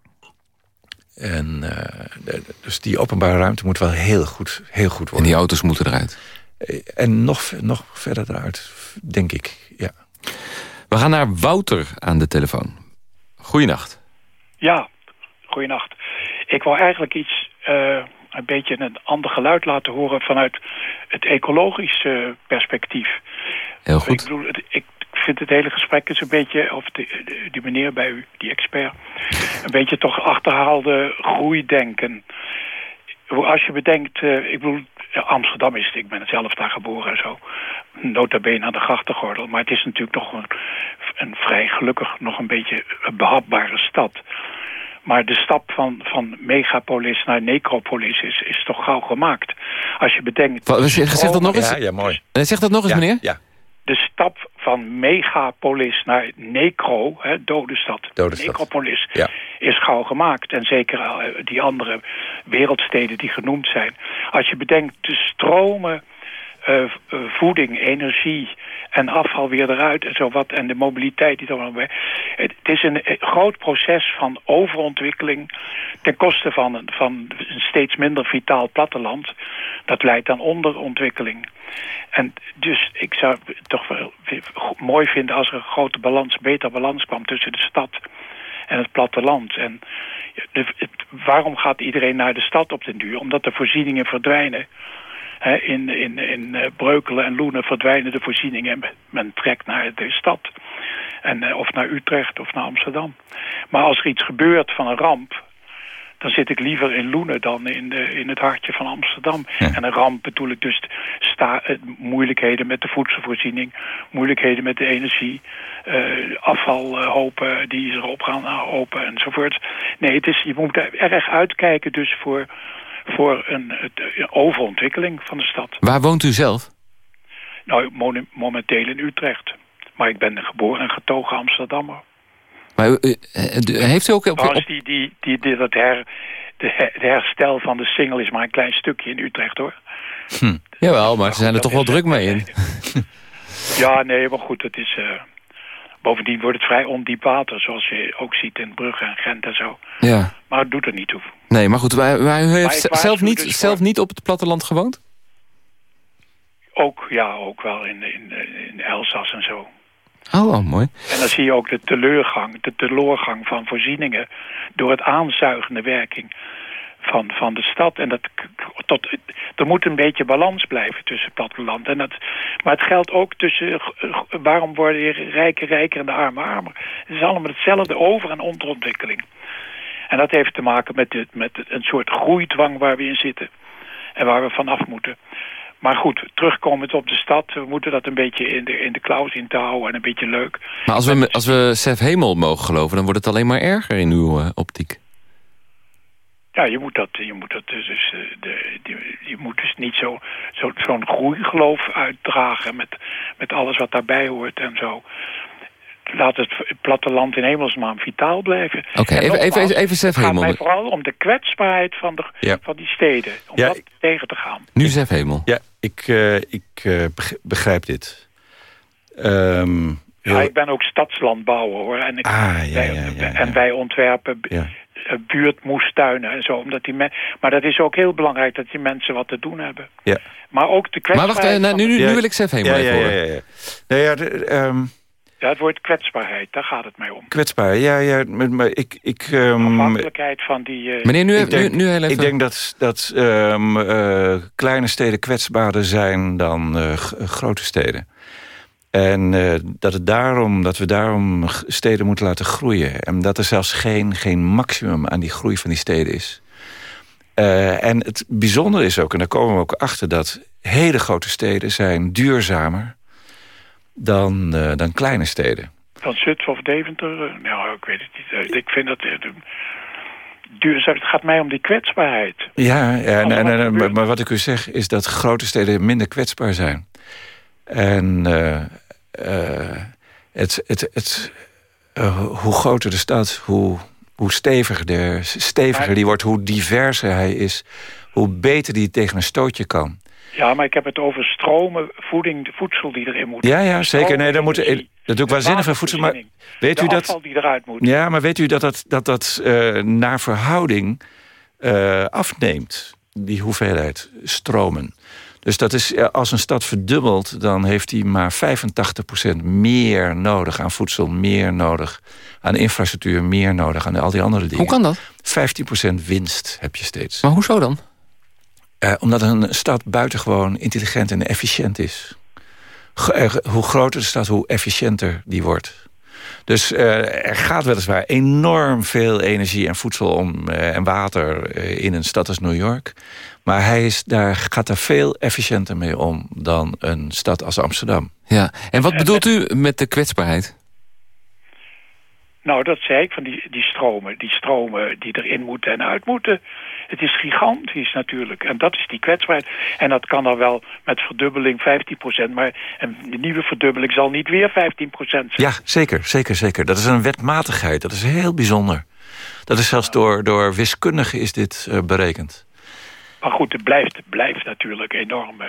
En uh, dus die openbare ruimte moet wel heel goed, heel goed worden. En die auto's moeten eruit. Eh, en nog, nog verder eruit, denk ik. Ja. We gaan naar Wouter aan de telefoon. Goeienacht. Ja, goeienacht. Ik wou eigenlijk iets... Uh een beetje een ander geluid laten horen vanuit het ecologische perspectief. Heel goed. Ik, bedoel, ik vind het hele gesprek is een beetje, of die meneer bij u, die expert, een beetje toch achterhaalde groeidenken. Als je bedenkt, uh, ik bedoel, Amsterdam is, ik ben zelf daar geboren en zo, nota bene aan de grachtengordel, maar het is natuurlijk toch een, een vrij gelukkig nog een beetje een behapbare stad. Maar de stap van, van megapolis naar necropolis is, is toch gauw gemaakt. Als je bedenkt... Wat, zeg dat nog eens? Ja, ja mooi. Eh, zeg dat nog eens, meneer? Ja. De stap van megapolis naar necro, hè, dode stad, dode stad. necropolis, ja. is gauw gemaakt. En zeker uh, die andere wereldsteden die genoemd zijn. Als je bedenkt de stromen uh, voeding, energie en afval weer eruit en zo wat. En de mobiliteit die er bij. Het, is een, groot proces van overontwikkeling ten koste van, van een steeds minder vitaal platteland. Dat leidt aan onderontwikkeling. En dus ik zou het toch wel mooi vinden als er een grote balans, beter balans kwam tussen de stad en het platteland. En waarom gaat iedereen naar de stad op den duur? Omdat de voorzieningen verdwijnen in, in, in eh, Breukelen en Loenen verdwijnen de voorzieningen. Men trekt naar de stad. En, eh, of naar Utrecht of naar Amsterdam. Maar als er iets gebeurt van een ramp... dan zit ik liever in Loenen dan in, de, in het hartje van Amsterdam. En een ramp bedoel ik dus sta, eh, moeilijkheden met de voedselvoorziening, moeilijkheden met de energie, uh, afvalhopen die erop gaan open enzovoort. Nee, het is, je moet erg uitkijken dus voor, voor een, een overontwikkeling van de stad. Waar woont u zelf? Nou, momenteel in Utrecht. Maar ik ben geboren en getogen Amsterdammer. Maar uh, heeft u ook... Op, op... Die, die, die, die, dat her, de, herstel van de single is maar een klein stukje in Utrecht, hoor. Hm. Jawel, maar ze zijn er toch wel druk mee in. ja, nee, maar goed, het is... Uh, bovendien wordt het vrij ondiep water, zoals je ook ziet in Brugge en Gent en zo. Ja. Maar het doet er niet toe. Nee, maar goed, maar, maar u heeft zelf, niet, dus zelf niet op het platteland gewoond? Ook, ja, ook wel in, in, in Elzas en zo. Oh, oh, mooi. En dan zie je ook de teleurgang, de teleurgang van voorzieningen... door het aanzuigende werking van, van de stad. En dat, tot, er moet een beetje balans blijven tussen platteland. En dat, maar het geldt ook tussen... waarom worden de rijken rijker en de armen armer? Het is allemaal hetzelfde over- en onderontwikkeling. En dat heeft te maken met, dit, met een soort groeidwang waar we in zitten. En waar we vanaf moeten. Maar goed, terugkomend op de stad, we moeten dat een beetje in de, in de klauw zien te houden en een beetje leuk. Maar als we, als we Sef Hemel mogen geloven, dan wordt het alleen maar erger in uw uh, optiek. Ja, je moet dat, je moet dat dus, dus eh, de, de, je moet dus niet zo'n zo, zo'n groeigeloof uitdragen met, met alles wat daarbij hoort en zo laat het platteland in hemelsnaam vitaal blijven. Oké, even, even, even, even Sef Hemel. Het gaat mij vooral om de kwetsbaarheid van, de, van die steden. Om dat tegen te gaan. Nu Sef Hemel. Ja, ik, uh, ik uh, begrijp dit. Um, ja, ik ben ook stadslandbouwer hoor. En, ik, ah, ja, ja, ja, en wij ontwerpen eh, buurtmoestuinen en zo. Omdat die maar dat is ook heel belangrijk dat die mensen wat te doen hebben. Ja. Maar ook de kwetsbaarheid... Maar wacht, nu, nu, nu wil ik Sef Hemel even horen. Ja, ja, ja. Nee, ja de, um, ja, het woord kwetsbaarheid, daar gaat het mij om. Kwetsbaar, ja, ja maar ik... ik um, Afhankelijkheid van die... Uh, Meneer, nu, ik denk, nu, nu heel even... Ik denk dat, dat um, uh, kleine steden kwetsbaarder zijn dan uh, grote steden. En dat, het daarom, dat we daarom steden moeten laten groeien. En dat er zelfs geen, geen maximum aan die groei van die steden is. en het bijzondere is ook, en daar komen we ook achter... dat hele grote steden zijn duurzamer dan, uh, dan kleine steden. Van Zutphen of Deventer? Nou, ik weet het niet. Ik vind dat... duurzaam, het gaat mij om die kwetsbaarheid. Ja, en, en, maar, wat ik u zeg is dat grote steden minder kwetsbaar zijn. En het, het, het, hoe groter de stad, hoe, hoe steviger, de, steviger die wordt, hoe diverser hij is... hoe beter die tegen een stootje kan. Ja, maar ik heb het over stromen, voeding, voedsel die erin moet. Ja, ja, zeker. Nee, dan moet, dat doe ik waanzinnige voedsel. Maar weet u dat, die eruit moet. Ja, maar weet u dat dat, dat, dat uh, naar verhouding uh, afneemt, die hoeveelheid stromen. Dus dat is, als een stad verdubbelt, dan heeft hij maar 85% meer nodig aan voedsel, meer nodig aan infrastructuur, meer nodig aan al die andere dingen. Hoe kan dat? 15% winst heb je steeds. Maar hoezo dan? Uh, omdat een stad buitengewoon intelligent en efficiënt is. Eh, hoe groter de stad, hoe efficiënter die wordt. Dus uh, er gaat weliswaar enorm veel energie en voedsel om, en water in een stad als New York. Maar hij is, daar gaat er veel efficiënter mee om dan een stad als Amsterdam. Ja, en wat bedoelt u met de kwetsbaarheid? Nou, dat zei ik, van die, die stromen. Die stromen die erin moeten en uit moeten. Het is gigantisch natuurlijk. En dat is die kwetsbaarheid. En dat kan dan wel met verdubbeling 15%. Maar een nieuwe verdubbeling zal niet weer 15% zijn. Ja, zeker, zeker, zeker. Dat is een wetmatigheid. Dat is heel bijzonder. Dat is zelfs door, door wiskundigen is dit uh, berekend. Maar goed, het blijft, blijft natuurlijk enorm uh,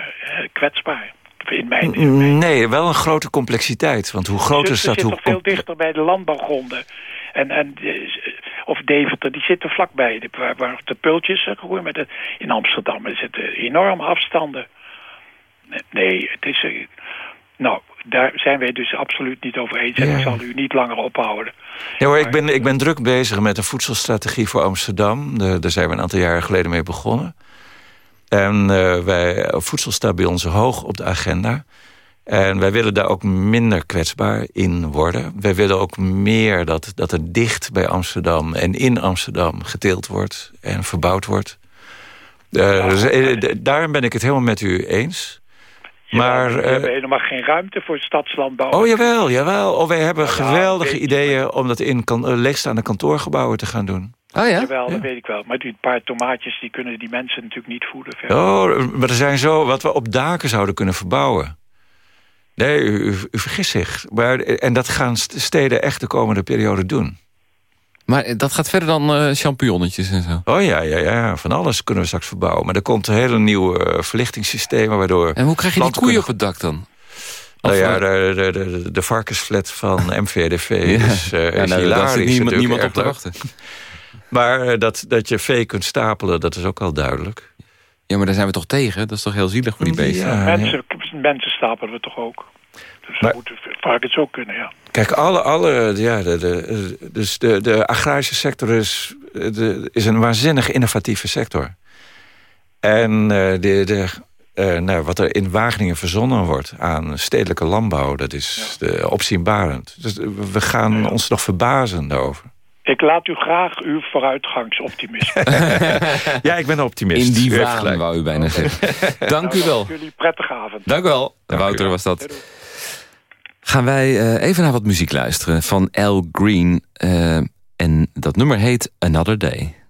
kwetsbaar. In mijn, in mijn... Nee, wel een grote complexiteit. Want hoe groter is dat... Het zit toch veel dichter bij de landbouwgronden. En, en of Deventer, die zitten vlakbij. De, waar, waar de pultjes groeien. Met in Amsterdam er zitten enorme afstanden. Nee, het is... Eh, nou, daar zijn wij dus absoluut niet over eens. En ik zal u niet langer ophouden. Ja hoor, ik ben, ik ben druk bezig met een voedselstrategie voor Amsterdam. daar zijn we een aantal jaren geleden mee begonnen. En uh, wij, voedsel staat bij ons hoog op de agenda. En wij willen daar ook minder kwetsbaar in worden. Wij willen ook meer dat, dat er dicht bij Amsterdam en in Amsterdam geteeld wordt en verbouwd wordt. Uh, dus, uh, daarom ben ik het helemaal met u eens. Maar, we hebben helemaal geen ruimte voor stadslandbouw. Oh jawel, jawel. Oh, wij hebben geweldige ideeën om dat in kan, leegstaande kantoorgebouwen te gaan doen. Oh ja? Jawel, dat weet ik wel. Maar die paar tomaatjes die kunnen die mensen natuurlijk niet voeden. Verder. Oh, maar er zijn zo wat we op daken zouden kunnen verbouwen. Nee, u, u, u vergist zich. Maar, en dat gaan steden echt de komende periode doen. Maar dat gaat verder dan uh, champignonnetjes en zo? Oh ja, ja, ja, van alles kunnen we straks verbouwen. Maar er komt een hele nieuwe uh, verlichtingssysteem waardoor... En hoe krijg je die koeien op het dak dan? Nou ja, de, de, de, de varkensflat van MVDV ja. is, uh, ja, nou, Daar zit niemand, niemand op te wachten. Maar dat, dat je vee kunt stapelen, dat is ook al duidelijk. Ja, maar daar zijn we toch tegen? Dat is toch heel zielig voor die beesten? Ja, mensen, mensen stapelen we toch ook? Dus maar, dat moet varkens ook kunnen, ja. Kijk, alle, alle, ja, de, de, dus de, de agrarische sector is, de, is een waanzinnig innovatieve sector. En uh, de, de, uh, nou, wat er in Wageningen verzonnen wordt aan stedelijke landbouw... dat is ja. de, opzienbarend. Dus we gaan ja. ons nog verbazen daarover. Ik laat u graag uw vooruitgangsoptimisme. ja, ik ben een optimist. In die waan, wou u bijna zeggen. Dank u wel. Jullie prettige avond. Dank u wel. Dank Wouter was dat. Gaan wij uh, even naar wat muziek luisteren van Al Green. Uh, en dat nummer heet Another Day.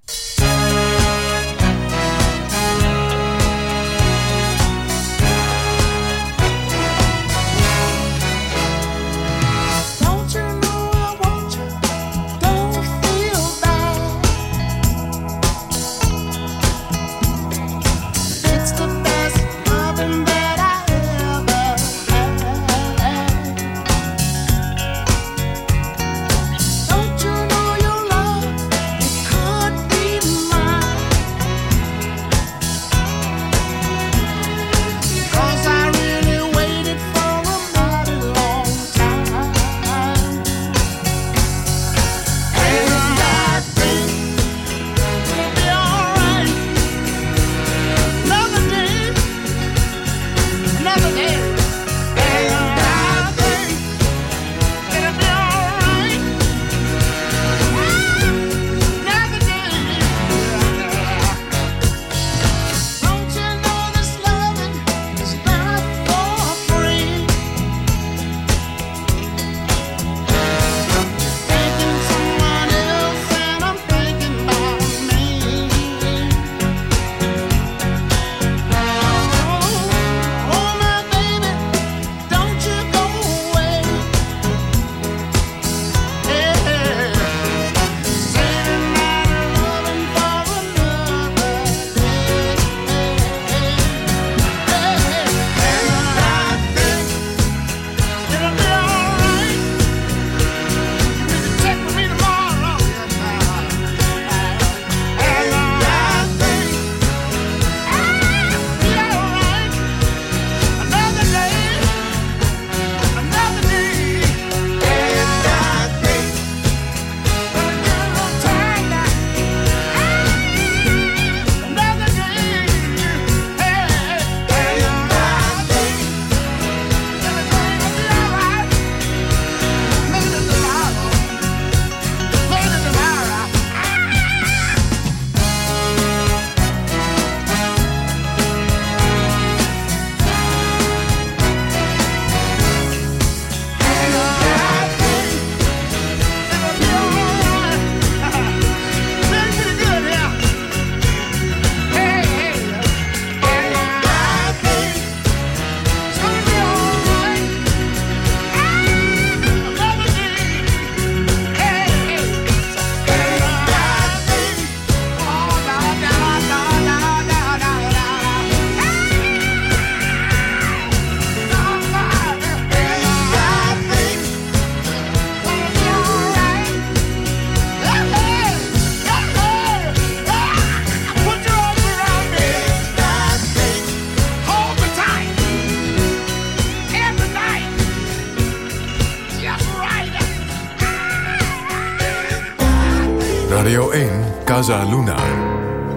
Casa Luna.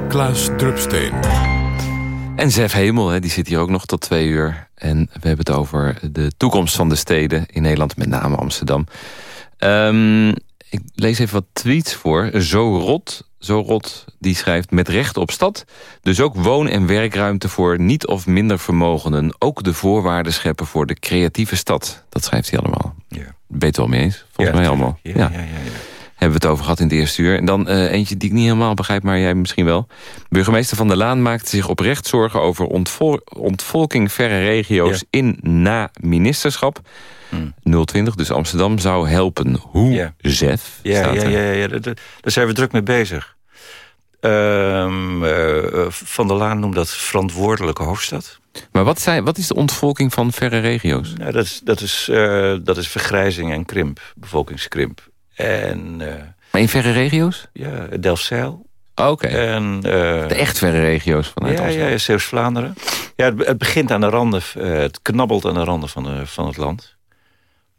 Klaas Drupsteen. En Zef Hemel, hè, die zit hier ook nog tot twee uur. En we hebben het over de toekomst van de steden in Nederland, met name Amsterdam. Um, ik lees even wat tweets voor. Zo rot, zo rot, die schrijft met recht op stad. Dus ook woon- en werkruimte voor niet of minder vermogenden. Ook de voorwaarden scheppen voor de creatieve stad. Dat schrijft hij allemaal. Ja. Het wel mee eens? Volgens mij allemaal. Ja, ja. ja, Hebben we het over gehad in het eerste uur. En dan uh, eentje die ik niet helemaal begrijp, maar jij misschien wel. Burgemeester Van der Laan maakte zich oprecht zorgen... over ontvol ontvolking verre regio's in na-ministerschap. 020, dus Amsterdam, zou helpen. Hoe, ja. ZEF, ja, ja, ja, ja, daar zijn we druk mee bezig. Uh, uh, van der Laan noemt dat verantwoordelijke hoofdstad. Maar wat, zijn, wat is de ontvolking van verre regio's? Nou, dat, is, dat, is, uh, dat is vergrijzing en krimp, bevolkingskrimp. En, maar in verre regio's? Ja, Delfzijl. Oh, oké. Okay. de echt verre regio's vanuit ja, Amsterdam? Ja, Zeeuws-Vlaanderen. Ja, het, het, begint aan de randen, het knabbelt aan de randen van, van het land.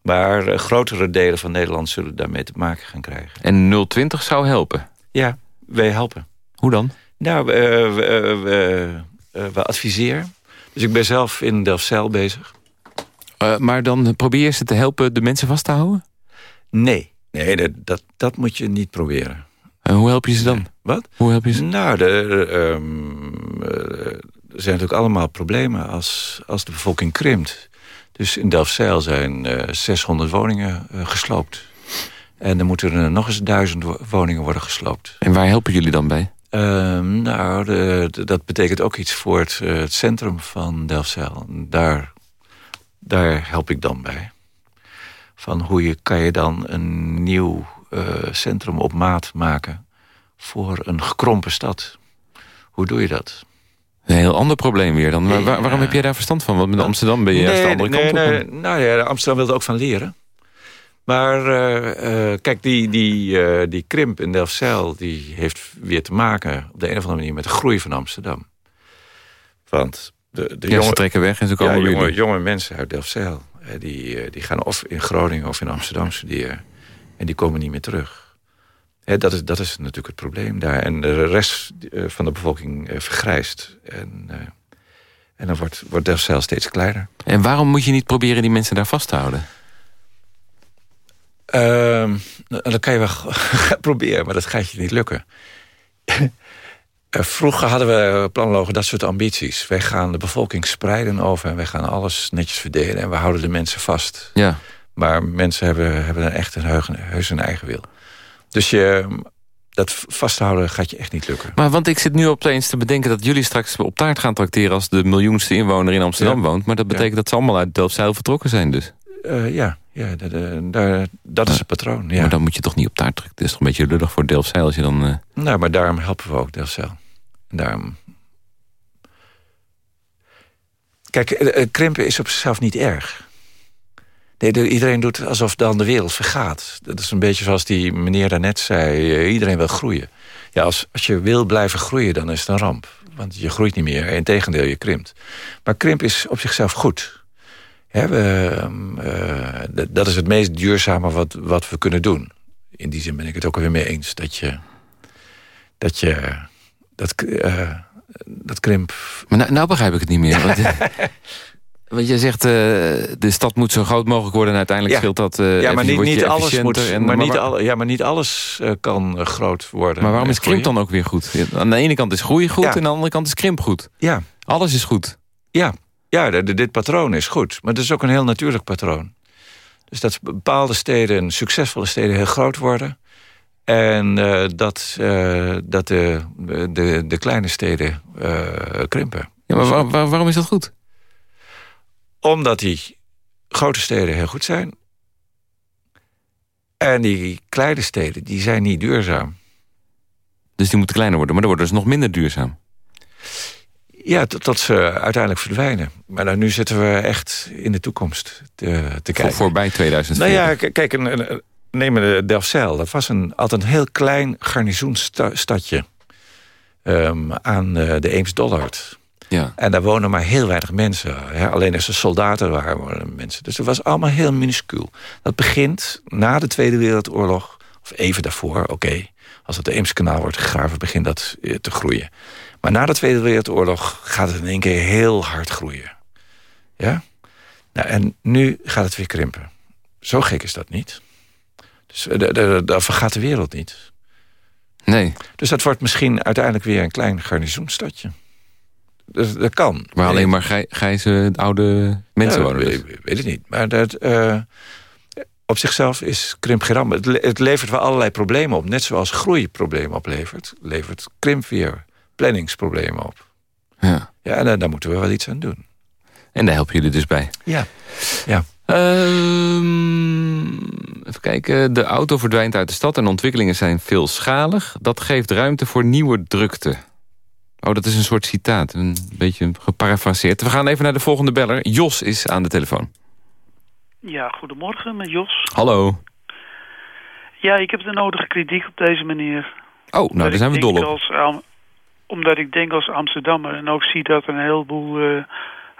Maar uh, grotere delen van Nederland zullen daarmee te maken gaan krijgen. En 020 zou helpen? Ja, wij helpen. Hoe dan? Nou, uh, we, we, we, adviseren. Dus ik ben zelf in Delfzijl bezig. Uh, maar dan probeer je ze te helpen de mensen vast te houden? Nee, nee dat, dat, dat moet je niet proberen. En hoe help je ze dan? Wat? Hoe help je ze? Nou, de, um, er zijn natuurlijk allemaal problemen als, als de bevolking krimpt. Dus in Delfzijl zijn uh, 600 woningen uh, gesloopt. En er moeten er nog eens duizend woningen worden gesloopt. En waar helpen jullie dan bij? Uh, nou, de, de, dat betekent ook iets voor het, het centrum van Delfzijl. Daar, daar help ik dan bij. Van hoe je, kan je dan een nieuw uh, centrum op maat maken... voor een gekrompen stad. Hoe doe je dat? Een heel ander probleem weer dan. Waar, waarom heb jij daar verstand van? Want met Amsterdam ben je nee, juist de andere nee, kant nee, op. Nou ja, Amsterdam wilde ook van leren. Maar uh, uh, kijk, die, die, uh, die krimp in Delfzijl... die heeft weer te maken op de een of andere manier... met de groei van Amsterdam. Want de, de ja, jonge, ze trekken weg en ze komen ja, jonge, jonge mensen uit Delfzijl... die, die gaan of in Groningen of in Amsterdam studeren. En die komen niet meer terug. Dat, is, dat is natuurlijk het probleem daar. En de rest van de bevolking vergrijst. En, en dan wordt, wordt Delfzijl steeds kleiner. En waarom moet je niet proberen die mensen daar vast te houden? Uh, dat kan je wel proberen, maar dat gaat je niet lukken. Vroeger hadden we planologen dat soort ambities. Wij gaan de bevolking spreiden over en wij gaan alles netjes verdelen... en we houden de mensen vast. Ja. Maar mensen hebben, hebben echt een heus een eigen wil. Dus je, dat vasthouden gaat je echt niet lukken. Maar want ik zit nu opeens te bedenken dat jullie straks op taart gaan trakteren... als de miljoenste inwoner in Amsterdam ja. woont. Maar dat betekent ja. dat ze allemaal uit Delfzijl vertrokken zijn dus. Uh, ja, ja dat, dat is het patroon. Ja. Maar dan moet je toch niet op taart trekken. Het is toch een beetje lullig voor Delfzijl als je dan... Uh... Nou, maar daarom helpen we ook Delfzijl. Daarom... Kijk, krimpen is op zichzelf niet erg. Nee, iedereen doet alsof dan de wereld vergaat. Dat is een beetje zoals die meneer daarnet zei. Iedereen wil groeien. Ja, als, als je wil blijven groeien, dan is het een ramp. Want je groeit niet meer. Integendeel, je krimpt. Maar krimp is op zichzelf goed. Uh, dat is het meest duurzame wat, wat we kunnen doen. In die zin ben ik het ook alweer mee eens. Dat je... Dat je... Dat, uh, dat krimp... Maar nou, nou, begrijp ik het niet meer. Want, want je zegt, uh, de stad moet zo groot mogelijk worden... en uiteindelijk ja. scheelt dat... ja, maar niet, niet alles moet... En, maar, maar, niet al, ja, maar niet alles kan groot worden. Maar waarom is krimp dan ook weer goed? Aan de ene kant is groei goed... Ja. en aan de andere kant is krimp goed. Ja. Alles is goed. Ja, ja, de, de, dit patroon is goed. Maar het is ook een heel natuurlijk patroon. Dus dat bepaalde steden, succesvolle steden, heel groot worden. En uh, dat, uh, dat de, de, de kleine steden uh, krimpen. Ja, maar waar, waar, waarom is dat goed? Omdat die grote steden heel goed zijn. En die kleine steden, die zijn niet duurzaam. Dus die moeten kleiner worden, maar dan worden ze nog minder duurzaam. Ja, tot, tot, ze uiteindelijk verdwijnen. Maar nou, nu zitten we echt in de toekomst te, te kijken. Voor, voorbij 2004. Nou ja, kijk, een, een, neem de Delfzijl. Dat was een, altijd een heel klein garnizoenstadje. Um, aan uh, de Eems-Dollard. Ja. En daar wonen maar heel weinig mensen. Hè? Alleen als er soldaten waren, wonen mensen. Dus het was allemaal heel minuscuul. Dat begint na de Tweede Wereldoorlog. Of even daarvoor, oké. Okay. Als het de Eemskanaal wordt gegraven, begint dat te groeien. Maar na de Tweede Wereldoorlog gaat het in één keer heel hard groeien. Ja? Nou, en nu gaat het weer krimpen. Zo gek is dat niet. Dus uh, daar vergaat de wereld niet. Nee. Dus dat wordt misschien uiteindelijk weer een klein garnizoenstadje. Dat, dat kan. Maar alleen maar gijze oude mensen ja, wonen dus. weet, weet ik niet. Maar dat, uh, op zichzelf is krimp geen ramp. Het, het, levert wel allerlei problemen op. Net zoals groeiproblemen oplevert... levert krimp weer planningsproblemen op. Ja. Ja, en daar moeten we wel iets aan doen. En daar helpen jullie dus bij? Ja. ja. Um, even kijken. De auto verdwijnt uit de stad en ontwikkelingen zijn veelschalig. Dat geeft ruimte voor nieuwe drukte. Oh, dat is een soort citaat. Een beetje geparafraseerd. We gaan even naar de volgende beller. Jos is aan de telefoon. Ja, goedemorgen met Jos. Hallo. Ja, ik heb de nodige kritiek op deze manier. Oh, nou, daar zijn we dol op. Als, omdat ik denk als Amsterdammer en ook zie dat een heleboel uh,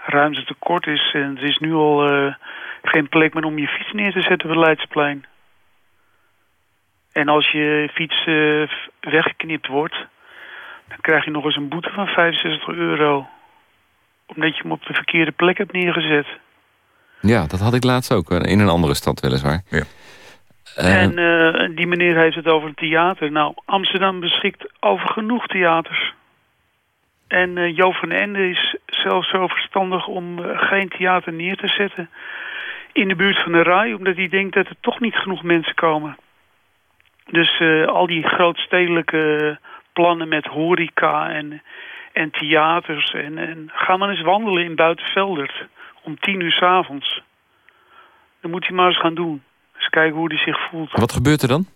ruimte tekort is. En er is nu al uh, geen plek meer om je fiets neer te zetten op het Leidsplein. En als je fiets uh, weggeknipt wordt, dan krijg je nog eens een boete van 65 euro. Omdat je hem op de verkeerde plek hebt neergezet. Ja, dat had ik laatst ook. In een andere stad weliswaar. Ja. En uh, die meneer heeft het over een theater. Nou, Amsterdam beschikt over genoeg theaters. En uh, Jo van Ende is zelfs zo verstandig om uh, geen theater neer te zetten in de buurt van de RAI, omdat hij denkt dat er toch niet genoeg mensen komen. Dus al die grootstedelijke plannen met horeca en, en theaters. En, en ga maar eens wandelen in Buitenveldert om tien uur s avonds. Dan moet hij maar eens gaan doen. Eens kijken hoe hij zich voelt. Wat gebeurt er dan?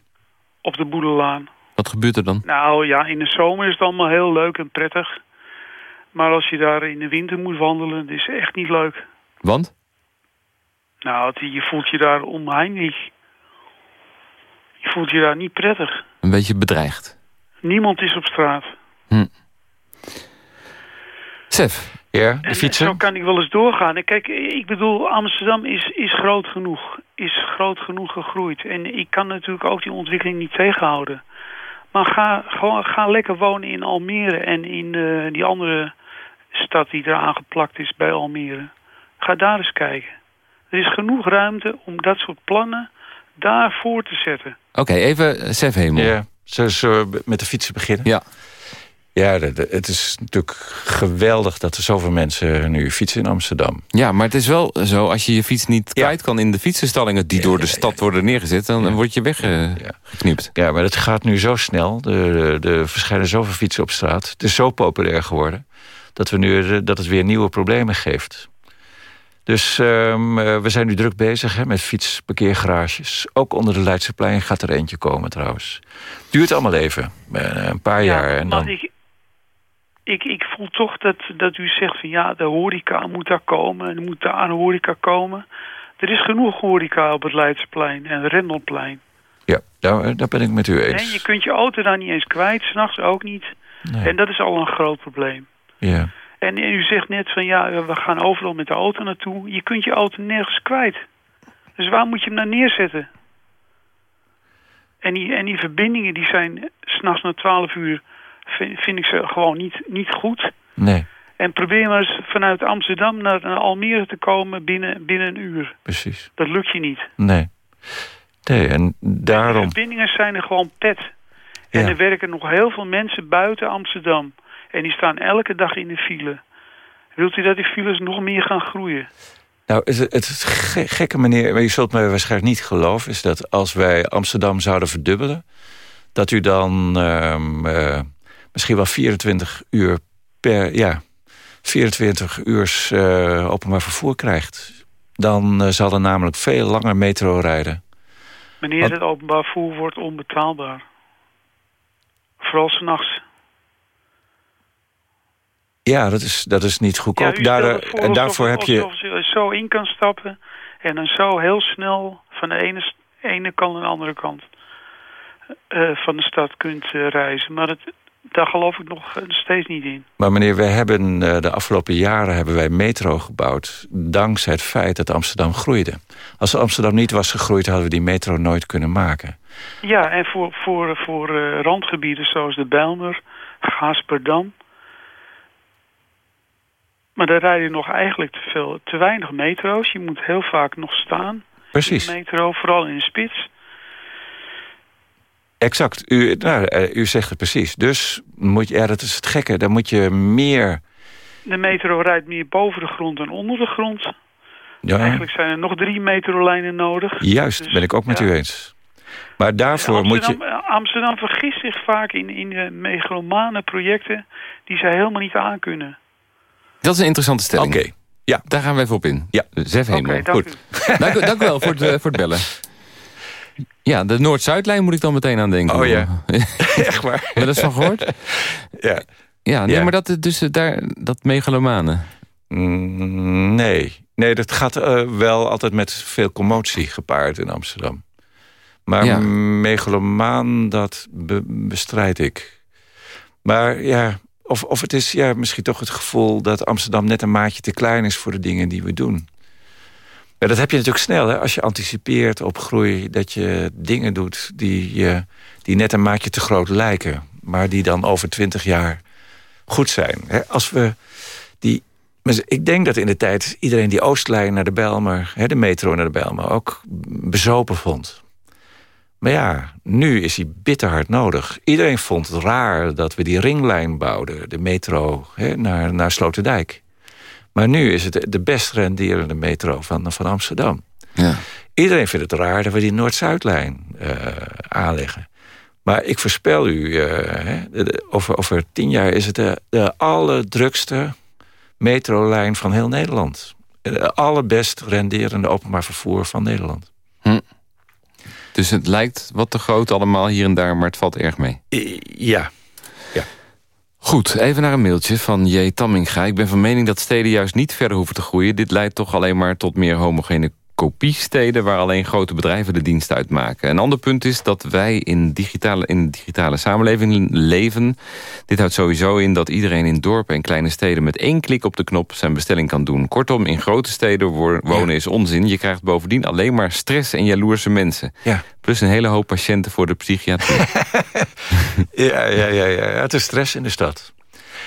Op de Boedelaan. Wat gebeurt er dan? Nou ja, in de zomer is het allemaal heel leuk en prettig. Maar als je daar in de winter moet wandelen, dat is echt niet leuk. Want? Nou, je voelt je daar onheimlich. Je voelt je daar niet prettig. Een beetje bedreigd. Niemand is op straat. Hm. Sef, ja, de fietsen. Zo kan ik wel eens doorgaan. Kijk, ik bedoel, Amsterdam is, is groot genoeg. Is groot genoeg gegroeid. En ik kan natuurlijk ook die ontwikkeling niet tegenhouden. Maar ga, gewoon, ga lekker wonen in Almere en in uh, die andere stad die eraan geplakt is bij Almere. Ga daar eens kijken. Er is genoeg ruimte om dat soort plannen daar voor te zetten. Oké, even Sef Hemel. Ja, zullen we met de fietsen beginnen? Ja. Ja, het is natuurlijk geweldig dat er zoveel mensen nu fietsen in Amsterdam. Ja, maar het is wel zo, als je je fiets niet kwijt kan in de fietsenstallingen... die door de stad worden neergezet, dan word je weggeknipt. Ja. maar het gaat nu zo snel. Er, er verschijnen zoveel fietsen op straat. Het is zo populair geworden dat, we nu, dat het weer nieuwe problemen geeft. Dus um, we zijn nu druk bezig hè, met fietsparkeergarages. Ook onder de Leidseplein gaat er eentje komen trouwens. Duurt allemaal even, een paar ja, jaar. En dan... Ik, ik, ik voel toch dat, dat u zegt van ja, de horeca moet daar komen. En er moet daar een horeca komen. Er is genoeg horeca op het Leidseplein en Rendelplein. Ja, daar, daar ben ik met u eens. En je kunt je auto daar niet eens kwijt, s'nachts ook niet. Nee. En dat is al een groot probleem. Ja. En, en u zegt net van ja, we gaan overal met de auto naartoe. Je kunt je auto nergens kwijt. Dus waar moet je hem nou neerzetten? En die, en die verbindingen die zijn s'nachts na 12 uur vind, vind, ik ze gewoon niet, niet goed. Nee. En probeer maar eens vanuit Amsterdam naar, naar Almere te komen binnen, binnen een uur. Precies. Dat lukt je niet. Nee. Nee, en daarom... de verbindingen zijn er gewoon pet. En Ja. er werken nog heel veel mensen buiten Amsterdam. En die staan elke dag in de file. Wilt u dat die files nog meer gaan groeien? Nou, het, het, het ge- gekke meneer, maar je zult mij waarschijnlijk niet geloven... is dat als wij Amsterdam zouden verdubbelen... dat u dan ehm, eh, misschien wel 24 uur per... ja, 24 uur eh, openbaar vervoer krijgt. Dan eh, zal er namelijk veel langer metro rijden. Meneer, het openbaar vervoer wordt onbetaalbaar. Vooral s'nachts. Ja, dat is, dat is niet goedkoop. u Daar, voor en daarvoor heb je... Zo in kan stappen en dan zo heel snel van de ene, ene kant naar de andere kant eh, van de stad kunt eh, reizen. Maar het, daar geloof ik nog eh, steeds niet in. Maar meneer, wij hebben eh, de afgelopen jaren hebben wij metro gebouwd... dankzij het feit dat Amsterdam groeide. Als Amsterdam niet was gegroeid, hadden we die metro nooit kunnen maken. Ja, en voor, voor, voor eh, randgebieden zoals de Bijlmer, Gaasperdam. Maar er rijden nog eigenlijk te, veel, te weinig metro's. Je moet heel vaak nog staan. Precies. In de metro, vooral in de spits. Exact. U, nou, eh, u zegt het precies. Dus moet je, ja, dat is het gekke. Dan moet je meer... De metro rijdt meer boven de grond dan onder de grond. Ja, Eigenlijk zijn er nog drie metrolijnen nodig. juist, Dus, ben ik ook met ja. u eens. Maar daarvoor moet je... Amsterdam vergist zich vaak in, in de megalomane projecten... die zij helemaal niet aankunnen. Dat is een interessante stelling. Oké, ja. Daar gaan we even op in. Ja. Zef Hemel. dank goed. u. Dank, u- dank u wel voor het, eh, voor het bellen. Ja, de Noord-Zuidlijn moet ik dan meteen aan denken. Oh ja. Echt waar. Heb je dat van gehoord? Ja. Ja, nee, Ja. maar dat, dus, eh, daar, dat megalomane. Mm, nee. Nee, dat gaat eh, wel altijd met veel commotie gepaard in Amsterdam. Maar Ja. megalomaan, dat be- bestrijd ik. Maar ja, of, of het is ja, misschien toch het gevoel... dat Amsterdam net een maatje te klein is voor de dingen die we doen. Dat heb je natuurlijk snel, hè? als je anticipeert op groei... dat je dingen doet die, eh, die net een maatje te groot lijken... maar die dan over twintig jaar goed zijn. Hè? Als we die... Ik denk dat in de tijd iedereen die Oostlijn naar de Bijlmer... De metro naar de Bijlmer, ook bezopen vond. Maar ja, nu is die bitterhard nodig. Iedereen vond het raar dat we die ringlijn bouwden... de metro hè, naar, naar Sloterdijk. Maar nu is het de best renderende metro van, van Amsterdam. Ja. Iedereen vindt het raar dat we die Noord-Zuidlijn eh, aanleggen. Maar ik voorspel u, eh, hè, de- de- over, over tien jaar is het de, de allerdrukste metrolijn van heel Nederland. De allerbest renderende openbaar vervoer van Nederland. Dus het lijkt wat te groot allemaal hier en daar, maar het valt erg mee. I- Ja, Goed, even naar een mailtje van J. Tamminga. Ik ben van mening dat steden juist niet verder hoeven te groeien. Dit leidt toch alleen maar tot meer homogene kopiesteden... waar alleen grote bedrijven de dienst uitmaken. Een ander punt is dat wij in, digitale, in digitale samenleving leven. Dit houdt sowieso in dat iedereen in dorpen en kleine steden... met één klik op de knop zijn bestelling kan doen. Kortom, in grote steden wo- wonen is onzin. Je krijgt bovendien alleen maar stress en jaloerse mensen. ja. Plus een hele hoop patiënten voor de psychiatrie. Ja, ja, ja, ja. Het is stress in de stad.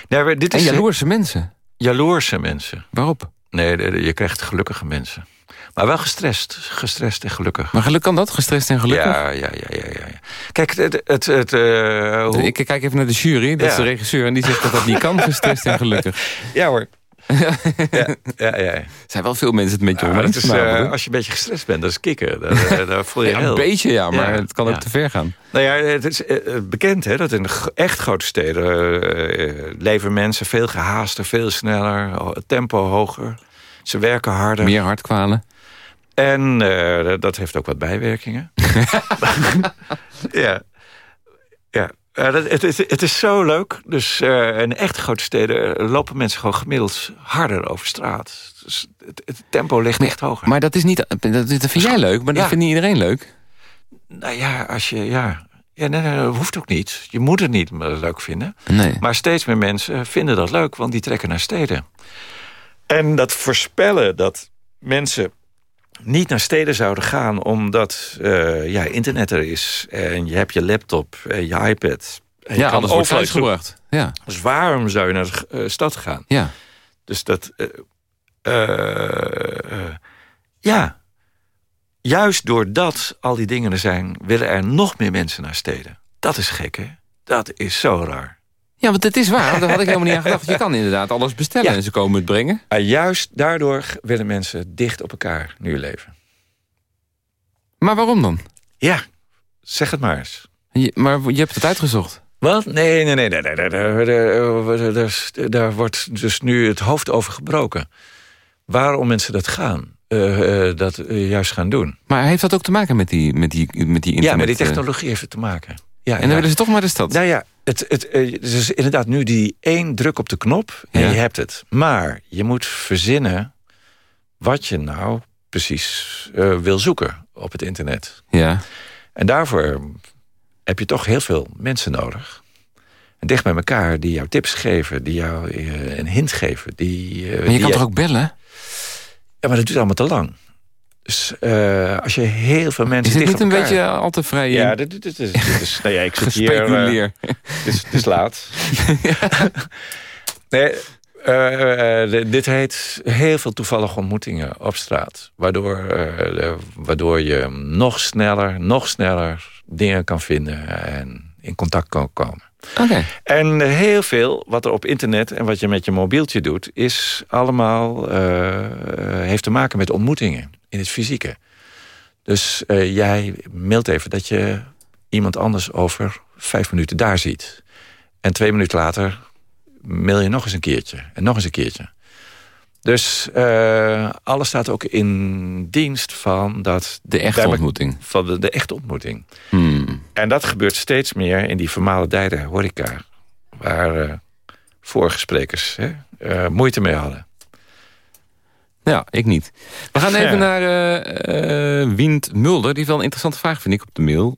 Dit en is jaloerse mensen. jaloerse mensen. Waarop? Nee, je krijgt gelukkige mensen. Maar wel gestrest. Gestrest en gelukkig. Maar geluk kan dat, gestrest en gelukkig? Ja, ja, ja, ja, ja. Kijk, het... het, het eh, hoe- Ik kijk even naar de jury, dat is de regisseur... en die zegt dat dat niet kan, gestrest en gelukkig. Ja hoor. ja, ja, ja. Er zijn wel veel mensen het met je Ja, dat is, eh, als je een beetje gestrest bent, dat is kicken. Daar, daar- voel je Ja, heel... een beetje, ja, maar Ja, het kan ook te ver gaan. Nou ja, het is eh, bekend hè, dat in echt grote steden eh, eh, leven mensen veel gehaaster, veel sneller, tempo hoger. Ze werken harder. Meer hartkwalen. En eh, dat heeft ook wat bijwerkingen. ja. ja. Dat, het, het, het is zo leuk. Dus eh, in echt grote steden eh, lopen mensen gewoon gemiddeld harder over straat. Dus het, het tempo ligt echt hoger. Maar dat is niet. Dat, dat vind jij leuk, maar dat vindt niet iedereen leuk. Nou ja, als je... Ja, ja nee, nee, dat hoeft ook niet. Je moet het niet leuk vinden. Nee. Maar steeds meer mensen vinden dat leuk, want die trekken naar steden. En dat voorspellen dat mensen niet naar steden zouden gaan... omdat eh, ja, internet er is en je hebt je laptop en je iPad... En je Ja, alles wordt uitgebracht. Ja, Dus waarom zou je naar de eh, stad gaan? ja. Dus dat... eh, ja, juist doordat al die dingen er zijn... willen er nog meer mensen naar steden. Dat is gek, hè? Dat is zo raar. Ja, want het is waar. Daar had ik helemaal niet aan gedacht. Je kan inderdaad alles bestellen Ja. en ze komen het brengen. Maar juist daardoor willen mensen dicht op elkaar nu leven. Maar waarom dan? Ja, zeg het maar eens. Je, maar je hebt het uitgezocht. Wat? Nee, nee, nee. nee, nee, nee, Daar, wordt dus nu het hoofd over gebroken. Waarom mensen dat gaan. eh, eh, dat eh, juist gaan doen. Maar heeft dat ook te maken met die, met die, met die internet? ja, maar die eh, technologie heeft het te maken. Ja, En dan ja. willen ze toch naar de stad. Nou ja, het, het, eh, het is inderdaad nu die één druk op de knop en Ja. je hebt het. Maar je moet verzinnen wat je nou precies eh, wil zoeken op het internet. Ja. En daarvoor heb je toch heel veel mensen nodig. En dicht bij elkaar die jou tips geven, die jou eh, een hint geven. Die, Maar je die kan toch ook bellen? Ja, maar dat duurt allemaal te lang. Dus eh, als je heel veel mensen Is dit niet een elkaar- beetje al te vrij in? Ja, dit, dit, dit is, dit is, nou ja, ik zit hier... eh, het, is, het is laat. nee, Uh, dit heet heel veel toevallige ontmoetingen op straat. Waardoor, waardoor je nog sneller, nog sneller dingen kan vinden en in contact kan komen. Okay. En heel veel wat er op internet en wat je met je mobieltje doet... is allemaal, heeft te maken met ontmoetingen in het fysieke. Dus jij mailt even dat je iemand anders over vijf minuten daar ziet. En twee minuten later mail je nog eens een keertje. En nog eens een keertje. Dus uh, alles staat ook in dienst van dat... De echte ontmoeting. Van de, de echte ontmoeting. Hmm. En dat gebeurt steeds meer in die dijde horeca. Waar uh, vorige sprekers hè, uh, moeite mee hadden. Ja, ik niet. We gaan even naar uh, Wiend Mulder. Die heeft wel een interessante vraag, vind ik, op de mail.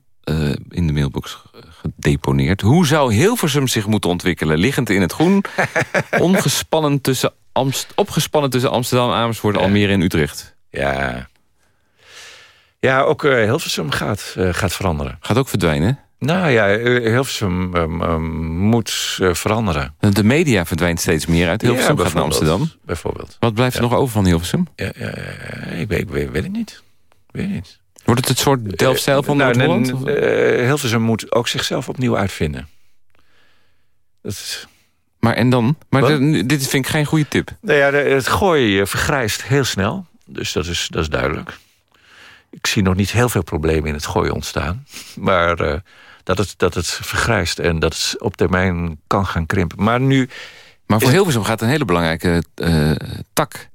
in de mailbox gedeponeerd. Hoe zou Hilversum zich moeten ontwikkelen? Liggend in het groen, ongespannen tussen Amst opgespannen tussen Amsterdam, Amersfoort, Almere en Utrecht. Ja, ja ook Hilversum gaat, gaat veranderen. Gaat ook verdwijnen? Nou ja, Hilversum um, moet uh, veranderen. De media verdwijnt steeds meer uit Hilversum, ja, gaat naar Amsterdam. Bijvoorbeeld. Wat blijft er nog over van Hilversum? Ja, ik, weet, ik weet, weet, het niet. weet het niet. Wordt het het soort Delft-stijl van nou, Noord-Holland? Hilversum moet ook zichzelf opnieuw uitvinden. Dat is... Maar en dan? Maar dit vind ik geen goede tip. Nou ja, het gooien vergrijst heel snel. Dus dat is, dat is duidelijk. Ik zie nog niet heel veel problemen in het gooien ontstaan. Maar uh, dat, het, dat het vergrijst en dat het op termijn kan gaan krimpen. Maar nu... Maar voor Hilversum gaat een hele belangrijke uh, tak...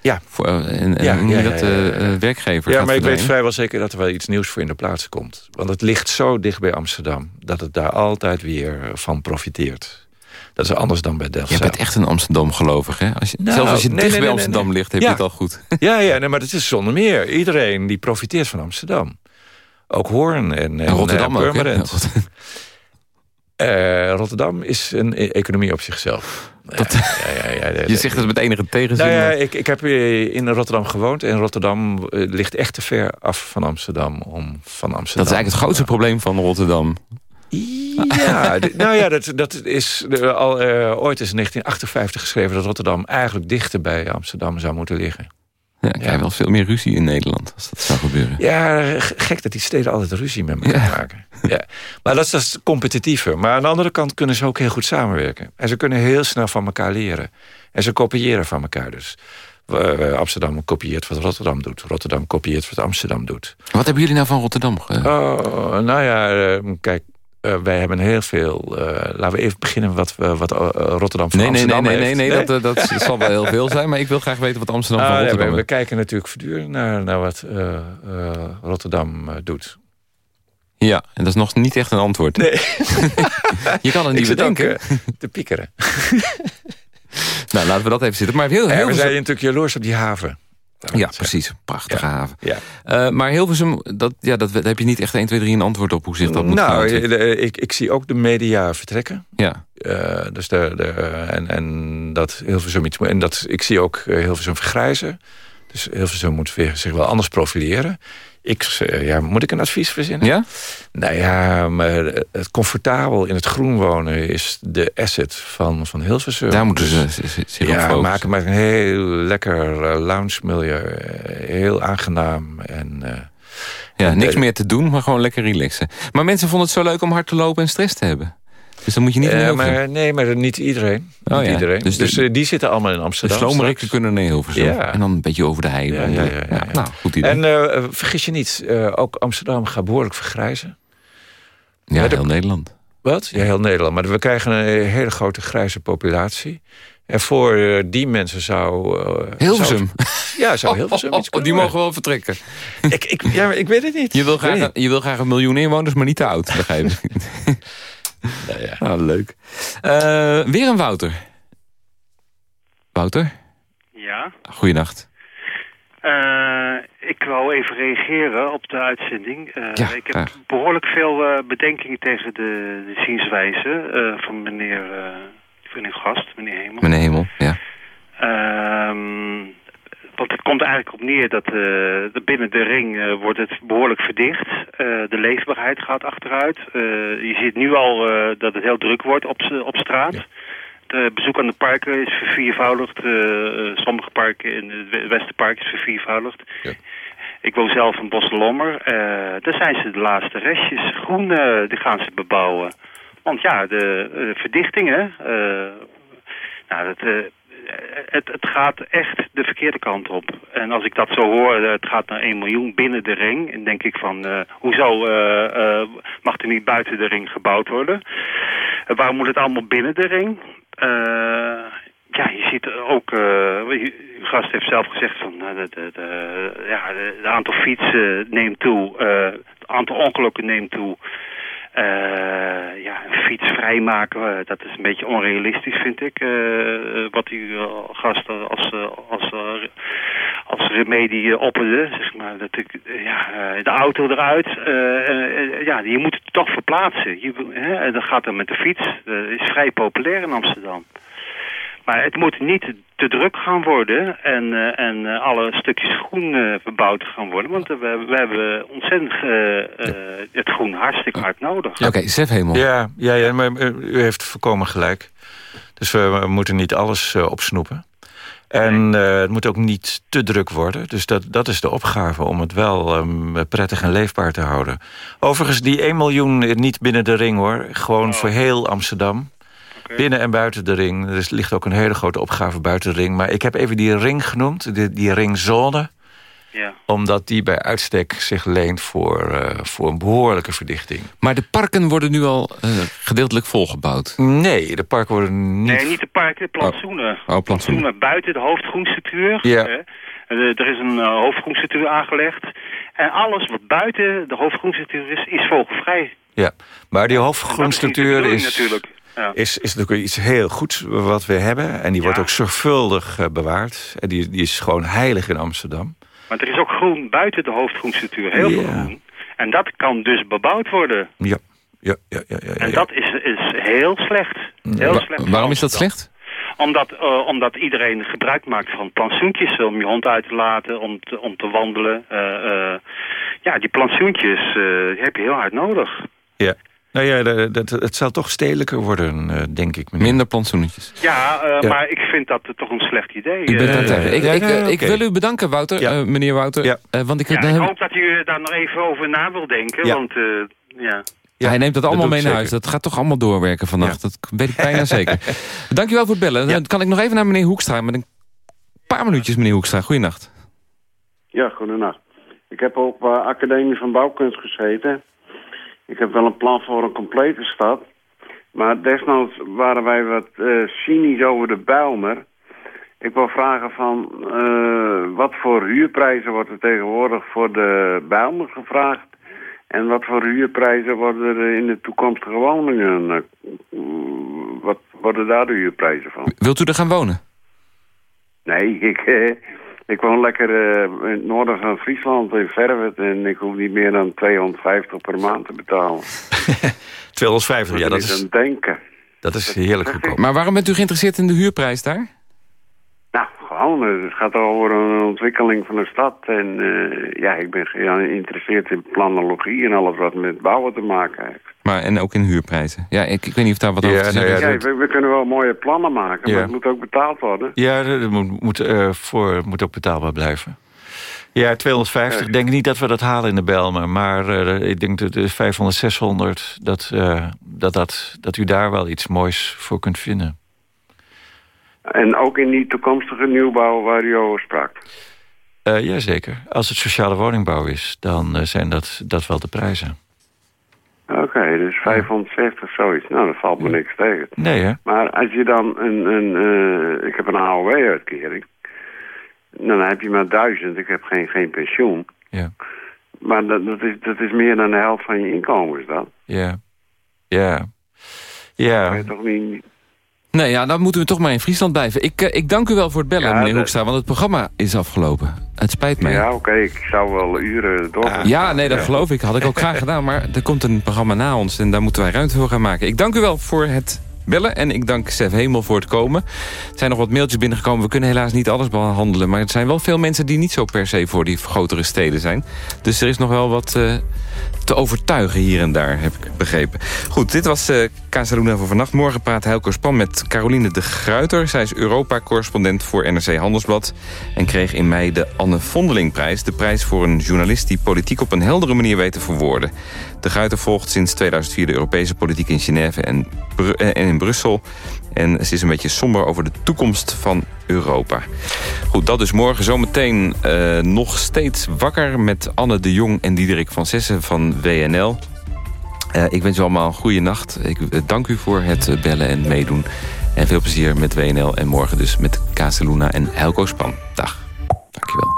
Ja. Voor, en, ja, en ja, dat uh, werkgever Ja, maar ik weet vrijwel zeker dat er wel iets nieuws voor in de plaats komt. Want het ligt zo dicht bij Amsterdam... dat het daar altijd weer van profiteert. Dat is anders dan bij Delft. Je bent echt een Amsterdam-gelovig, hè? Als je, nou, zelfs als je dicht bij Amsterdam ligt, heb je het al goed. Ja, ja nee, maar het is zonder meer. Iedereen die profiteert van Amsterdam. Ook Hoorn en, en, Rotterdam en Purmerend. Ook, uh, Rotterdam is een e- economie op zichzelf. Dat, ja, ja, ja, je zegt het met enige tegenzin. Nou ik, ik heb in Rotterdam gewoond. En Rotterdam ligt echt te ver af van Amsterdam. Om van Amsterdam dat is eigenlijk het grootste probleem van Rotterdam. Ja, nou ja, dat, dat is al uh, ooit is in 1958 geschreven... dat Rotterdam eigenlijk dichter bij Amsterdam zou moeten liggen. Ja, ik ja. wel veel meer ruzie in Nederland als dat zou gebeuren. Ja, gek dat die steden altijd ruzie met elkaar maken. Ja. Maar dat is, dat is competitiever. Maar aan de andere kant kunnen ze ook heel goed samenwerken. En ze kunnen heel snel van elkaar leren. En ze kopiëren van elkaar dus. Amsterdam kopieert wat Rotterdam doet. Rotterdam kopieert wat Amsterdam doet. Wat hebben jullie nou van Rotterdam? Oh, nou ja, uh, kijk, uh, wij hebben heel veel... Uh, laten we even beginnen wat, uh, wat Rotterdam van nee, Amsterdam nee, nee, heeft. Nee, nee, nee, dat, dat zal wel heel veel zijn. Maar ik wil graag weten wat Amsterdam ah, van Rotterdam we, we, kijken natuurlijk voortdurend naar, naar wat Rotterdam doet. Ja, en dat is nog niet echt een antwoord. Nee. je kan het niet bedenken. te piekeren. nou, laten we dat even zitten. Maar heel, heel we zijn natuurlijk jaloers op die haven. Ja, precies. Prachtige ja. haven. Ja. Uh, maar Hilversum, dat, ja, dat, daar heb je niet echt 1, 2, 3 een antwoord op hoe zich dat moet Nou, ik, ik zie ook de media vertrekken. Ja. Uh, dus de, de, en, en dat Hilversum iets En dat, ik zie ook Hilversum vergrijzen. Dus Hilversum moet zich wel anders profileren. Ik, ja, moet ik een advies verzinnen? Ja? Nou ja, maar het comfortabel in het groen wonen is de asset van, van Hilversum. Daar moeten ze zich ja, op maken maar een heel lekker lounge milieu. Heel aangenaam. En, uh, ja, niks meer te doen, maar gewoon lekker relaxen. Maar mensen vonden het zo leuk om hard te lopen en stress te hebben. Dus dan moet je niet uh, maar, Nee, maar niet iedereen. Oh, niet ja. iedereen. Dus, dus uh, die zitten allemaal in Amsterdam. De slomerikken kunnen naar Hilversum. En dan een beetje over de hei. Nou, goed idee. En uh, vergis je niet, ook Amsterdam gaat behoorlijk vergrijzen. Ja, heel Nederland. Wat? Ja, heel Nederland. Maar we krijgen een hele grote grijze populatie. En voor die mensen zou... Hilversum? Zou, ja, zou Hilversum oh, oh, Die mogen wel vertrekken. ik, ik, ja, ik weet het niet. Je wil, graag, je wil graag een miljoen inwoners, maar niet te oud. Begrijp ik. Nou ja. Ah, leuk. Uh, weer een Wouter. Wouter? Ja? Goeienacht. Uh, ik wou even reageren op de uitzending. Uh, ja, ik heb graag. behoorlijk veel uh, bedenkingen tegen de, de zienswijze van meneer, meneer Gast, meneer Hemel. Meneer Hemel, ja. Want het komt eigenlijk op neer dat uh, binnen de ring uh, wordt het behoorlijk verdicht. Uh, de leefbaarheid gaat achteruit. je ziet nu al dat het heel druk wordt op, op straat. Het bezoek aan de parken is verviervoudigd. sommige parken in het Westerpark is verviervoudigd. Ja. Ik woon zelf in Bosselommer. daar zijn ze de laatste restjes. Groen, die gaan ze bebouwen. Want ja, de verdichtingen... nou, dat, het, het, gaat echt de verkeerde kant op. En als ik dat zo hoor, eh, het gaat naar 1 miljoen binnen de ring. En denk ik van, uh, hoezo mag er niet buiten de ring gebouwd worden? waarom moet het allemaal binnen de ring? ja, je ziet ook, uw gast heeft zelf gezegd van, de, ja, het aantal fietsen neemt toe, het aantal ongelukken neemt toe. Uh, ja, een fiets vrijmaken, uh, dat is een beetje onrealistisch, vind ik. Uh, wat u gast als, als, als remedie opperde, zeg maar. Dat ik, ja, de auto eruit. ja, je moet het toch verplaatsen. Je, hè, dat gaat dan met de fiets. Dat is vrij populair in Amsterdam. Maar het moet niet te druk gaan worden en, uh, en uh, alle stukjes groen uh, verbouwd gaan worden. Want we, we hebben ontzettend het groen hartstikke hard nodig. Oké, okay, Hemel. Ja, ja, ja, maar u heeft voorkomen gelijk. Dus we, moeten niet alles opsnoepen. En het moet ook niet te druk worden. Dus dat, dat is de opgave om het wel um, prettig en leefbaar te houden. Overigens, die 1 miljoen niet binnen de ring hoor. Gewoon oh. voor heel Amsterdam. Binnen en buiten de ring. Er ligt ook een hele grote opgave buiten de ring. Maar ik heb even die ring genoemd, die, die ringzone. Ja. Omdat die bij uitstek zich leent voor, uh, voor een behoorlijke verdichting. Maar de parken worden nu al uh, gedeeltelijk volgebouwd? Nee, de parken worden niet... Nee, niet de parken, de plantsoenen. Oh, oh plantsoenen. buiten de hoofdgroenstructuur. Ja. Uh, er is een hoofdgroenstructuur aangelegd. En alles wat buiten de hoofdgroenstructuur is, is vogelvrij. Ja, maar die hoofdgroenstructuur is... natuurlijk is, is natuurlijk iets heel goeds wat we hebben. En die wordt ook zorgvuldig uh, bewaard. En die, die is gewoon heilig in Amsterdam. Maar er is ook groen buiten de hoofdgroenstructuur. Heel veel groen. En dat kan dus bebouwd worden. Ja. Ja, ja, ja, ja, En dat is, is heel slecht. Heel slecht waarom is dat slecht? Omdat, uh, omdat iedereen gebruik maakt van plantsoentjes om je hond uit te laten, om te, om te wandelen. Uh, ja, die plantsoentjes heb je heel hard nodig. Ja, nou ja, dat, het zal toch stedelijker worden, uh, denk ik. Meneer. Minder plantsoenetjes. Ja, uh, ja, maar ik vind dat toch een slecht idee. Ik, ben uh, ik, ik, okay. ik, wil u bedanken, Wouter, ja. meneer Wouter. Ja. want ik, ja, ik hoop dat u daar nog even over na wil denken. Ja. Want, ja. Ja, hij neemt dat allemaal mee naar huis. Dat gaat toch allemaal doorwerken vannacht. Dat weet ik bijna zeker. Dankjewel voor het bellen. Dan kan ik nog even naar meneer Hoekstra. Met een paar minuutjes, meneer Hoekstra. Goedenacht. Ja, goedenacht. Ik heb op Academie van Bouwkunst gezeten. Ik heb wel een plan voor een complete stad. Maar desnoods waren wij wat uh, cynisch over de Bijlmer. Ik wil vragen van uh, wat voor huurprijzen wordt er tegenwoordig voor de Bijlmer gevraagd? En wat voor huurprijzen worden er in de toekomstige woningen? Uh, wat worden daar de huurprijzen van? Wilt u er gaan wonen? Nee, ik, ik woon lekker uh, in het noorden van Friesland, in Verwet. En ik hoef niet meer dan 250 per maand te betalen. 250, ja, dat is... een denken. Dat is heerlijk goedkoop. Maar waarom bent u geïnteresseerd in de huurprijs daar? Nou. Eh, het gaat over een ontwikkeling van de stad. En uh, ja, ik ben geïnteresseerd in planologie en alles wat met bouwen te maken heeft. Maar en ook in huurprijzen. Ja, ik, ik weet niet of daar wat over te zeggen is. Ja, we, we, kunnen wel mooie plannen maken, maar het moet ook betaald worden. Ja, dat moet, moet, uh, voor, moet ook betaalbaar blijven. Ja, 250. Ik denk niet dat we dat halen in de Belmer. Maar uh, ik denk dat de 500, 600... Dat, uh, dat, dat, dat u daar wel iets moois voor kunt vinden. En ook in die toekomstige nieuwbouw waar u over sprak? Uh, jazeker. Als het sociale woningbouw is, dan zijn dat, dat wel de prijzen. Oké, dus 560 zoiets. Nou, dat valt me niks tegen. Nee, hè? Maar als je dan een... een uh, ik heb een AOW-uitkering. Dan heb je maar duizend. Ik heb geen, geen pensioen. Ja. Maar dat, dat, is, dat is meer dan de helft van je inkomen, is dat? Ja. Ja. Ja. Dat je toch niet... Nee, ja, dan moeten we toch maar in Friesland blijven. Ik, uh, ik dank u wel voor het bellen, meneer Hoekstra, want het programma is afgelopen. Het spijt me. Ja, oké, ik zou wel uren door. ja, nee, dat geloof ik. Had ik ook graag gedaan, maar er komt een programma na ons en daar moeten wij ruimte voor gaan maken. Ik dank u wel voor het bellen. En ik dank Sef Hemel voor het komen. Er zijn nog wat mailtjes binnengekomen. We kunnen helaas niet alles behandelen. Maar er zijn wel veel mensen die niet zo per se voor die grotere steden zijn. Dus er is nog wel wat uh, te overtuigen hier en daar, heb ik begrepen. Goed, dit was uh, Casaluna voor vannacht. Morgen praat Helco Span met Caroline de Gruiter. Zij is Europa-correspondent voor NRC Handelsblad. En kreeg in mei de Anne Vondelingprijs. De prijs voor een journalist die politiek op een heldere manier weet te verwoorden. De Gruiter volgt sinds 2004 de Europese politiek in Genève en, en in Brussel. En ze is een beetje somber over de toekomst van Europa. Goed, dat is morgen zometeen uh, nog steeds wakker... met Anne de Jong en Diederik van Zessen van WNL. Uh, ik wens u allemaal een goede nacht. Ik dank u voor het bellen en meedoen. En veel plezier met WNL en morgen dus met Casaluna en Helco Span. Dag. Dankjewel.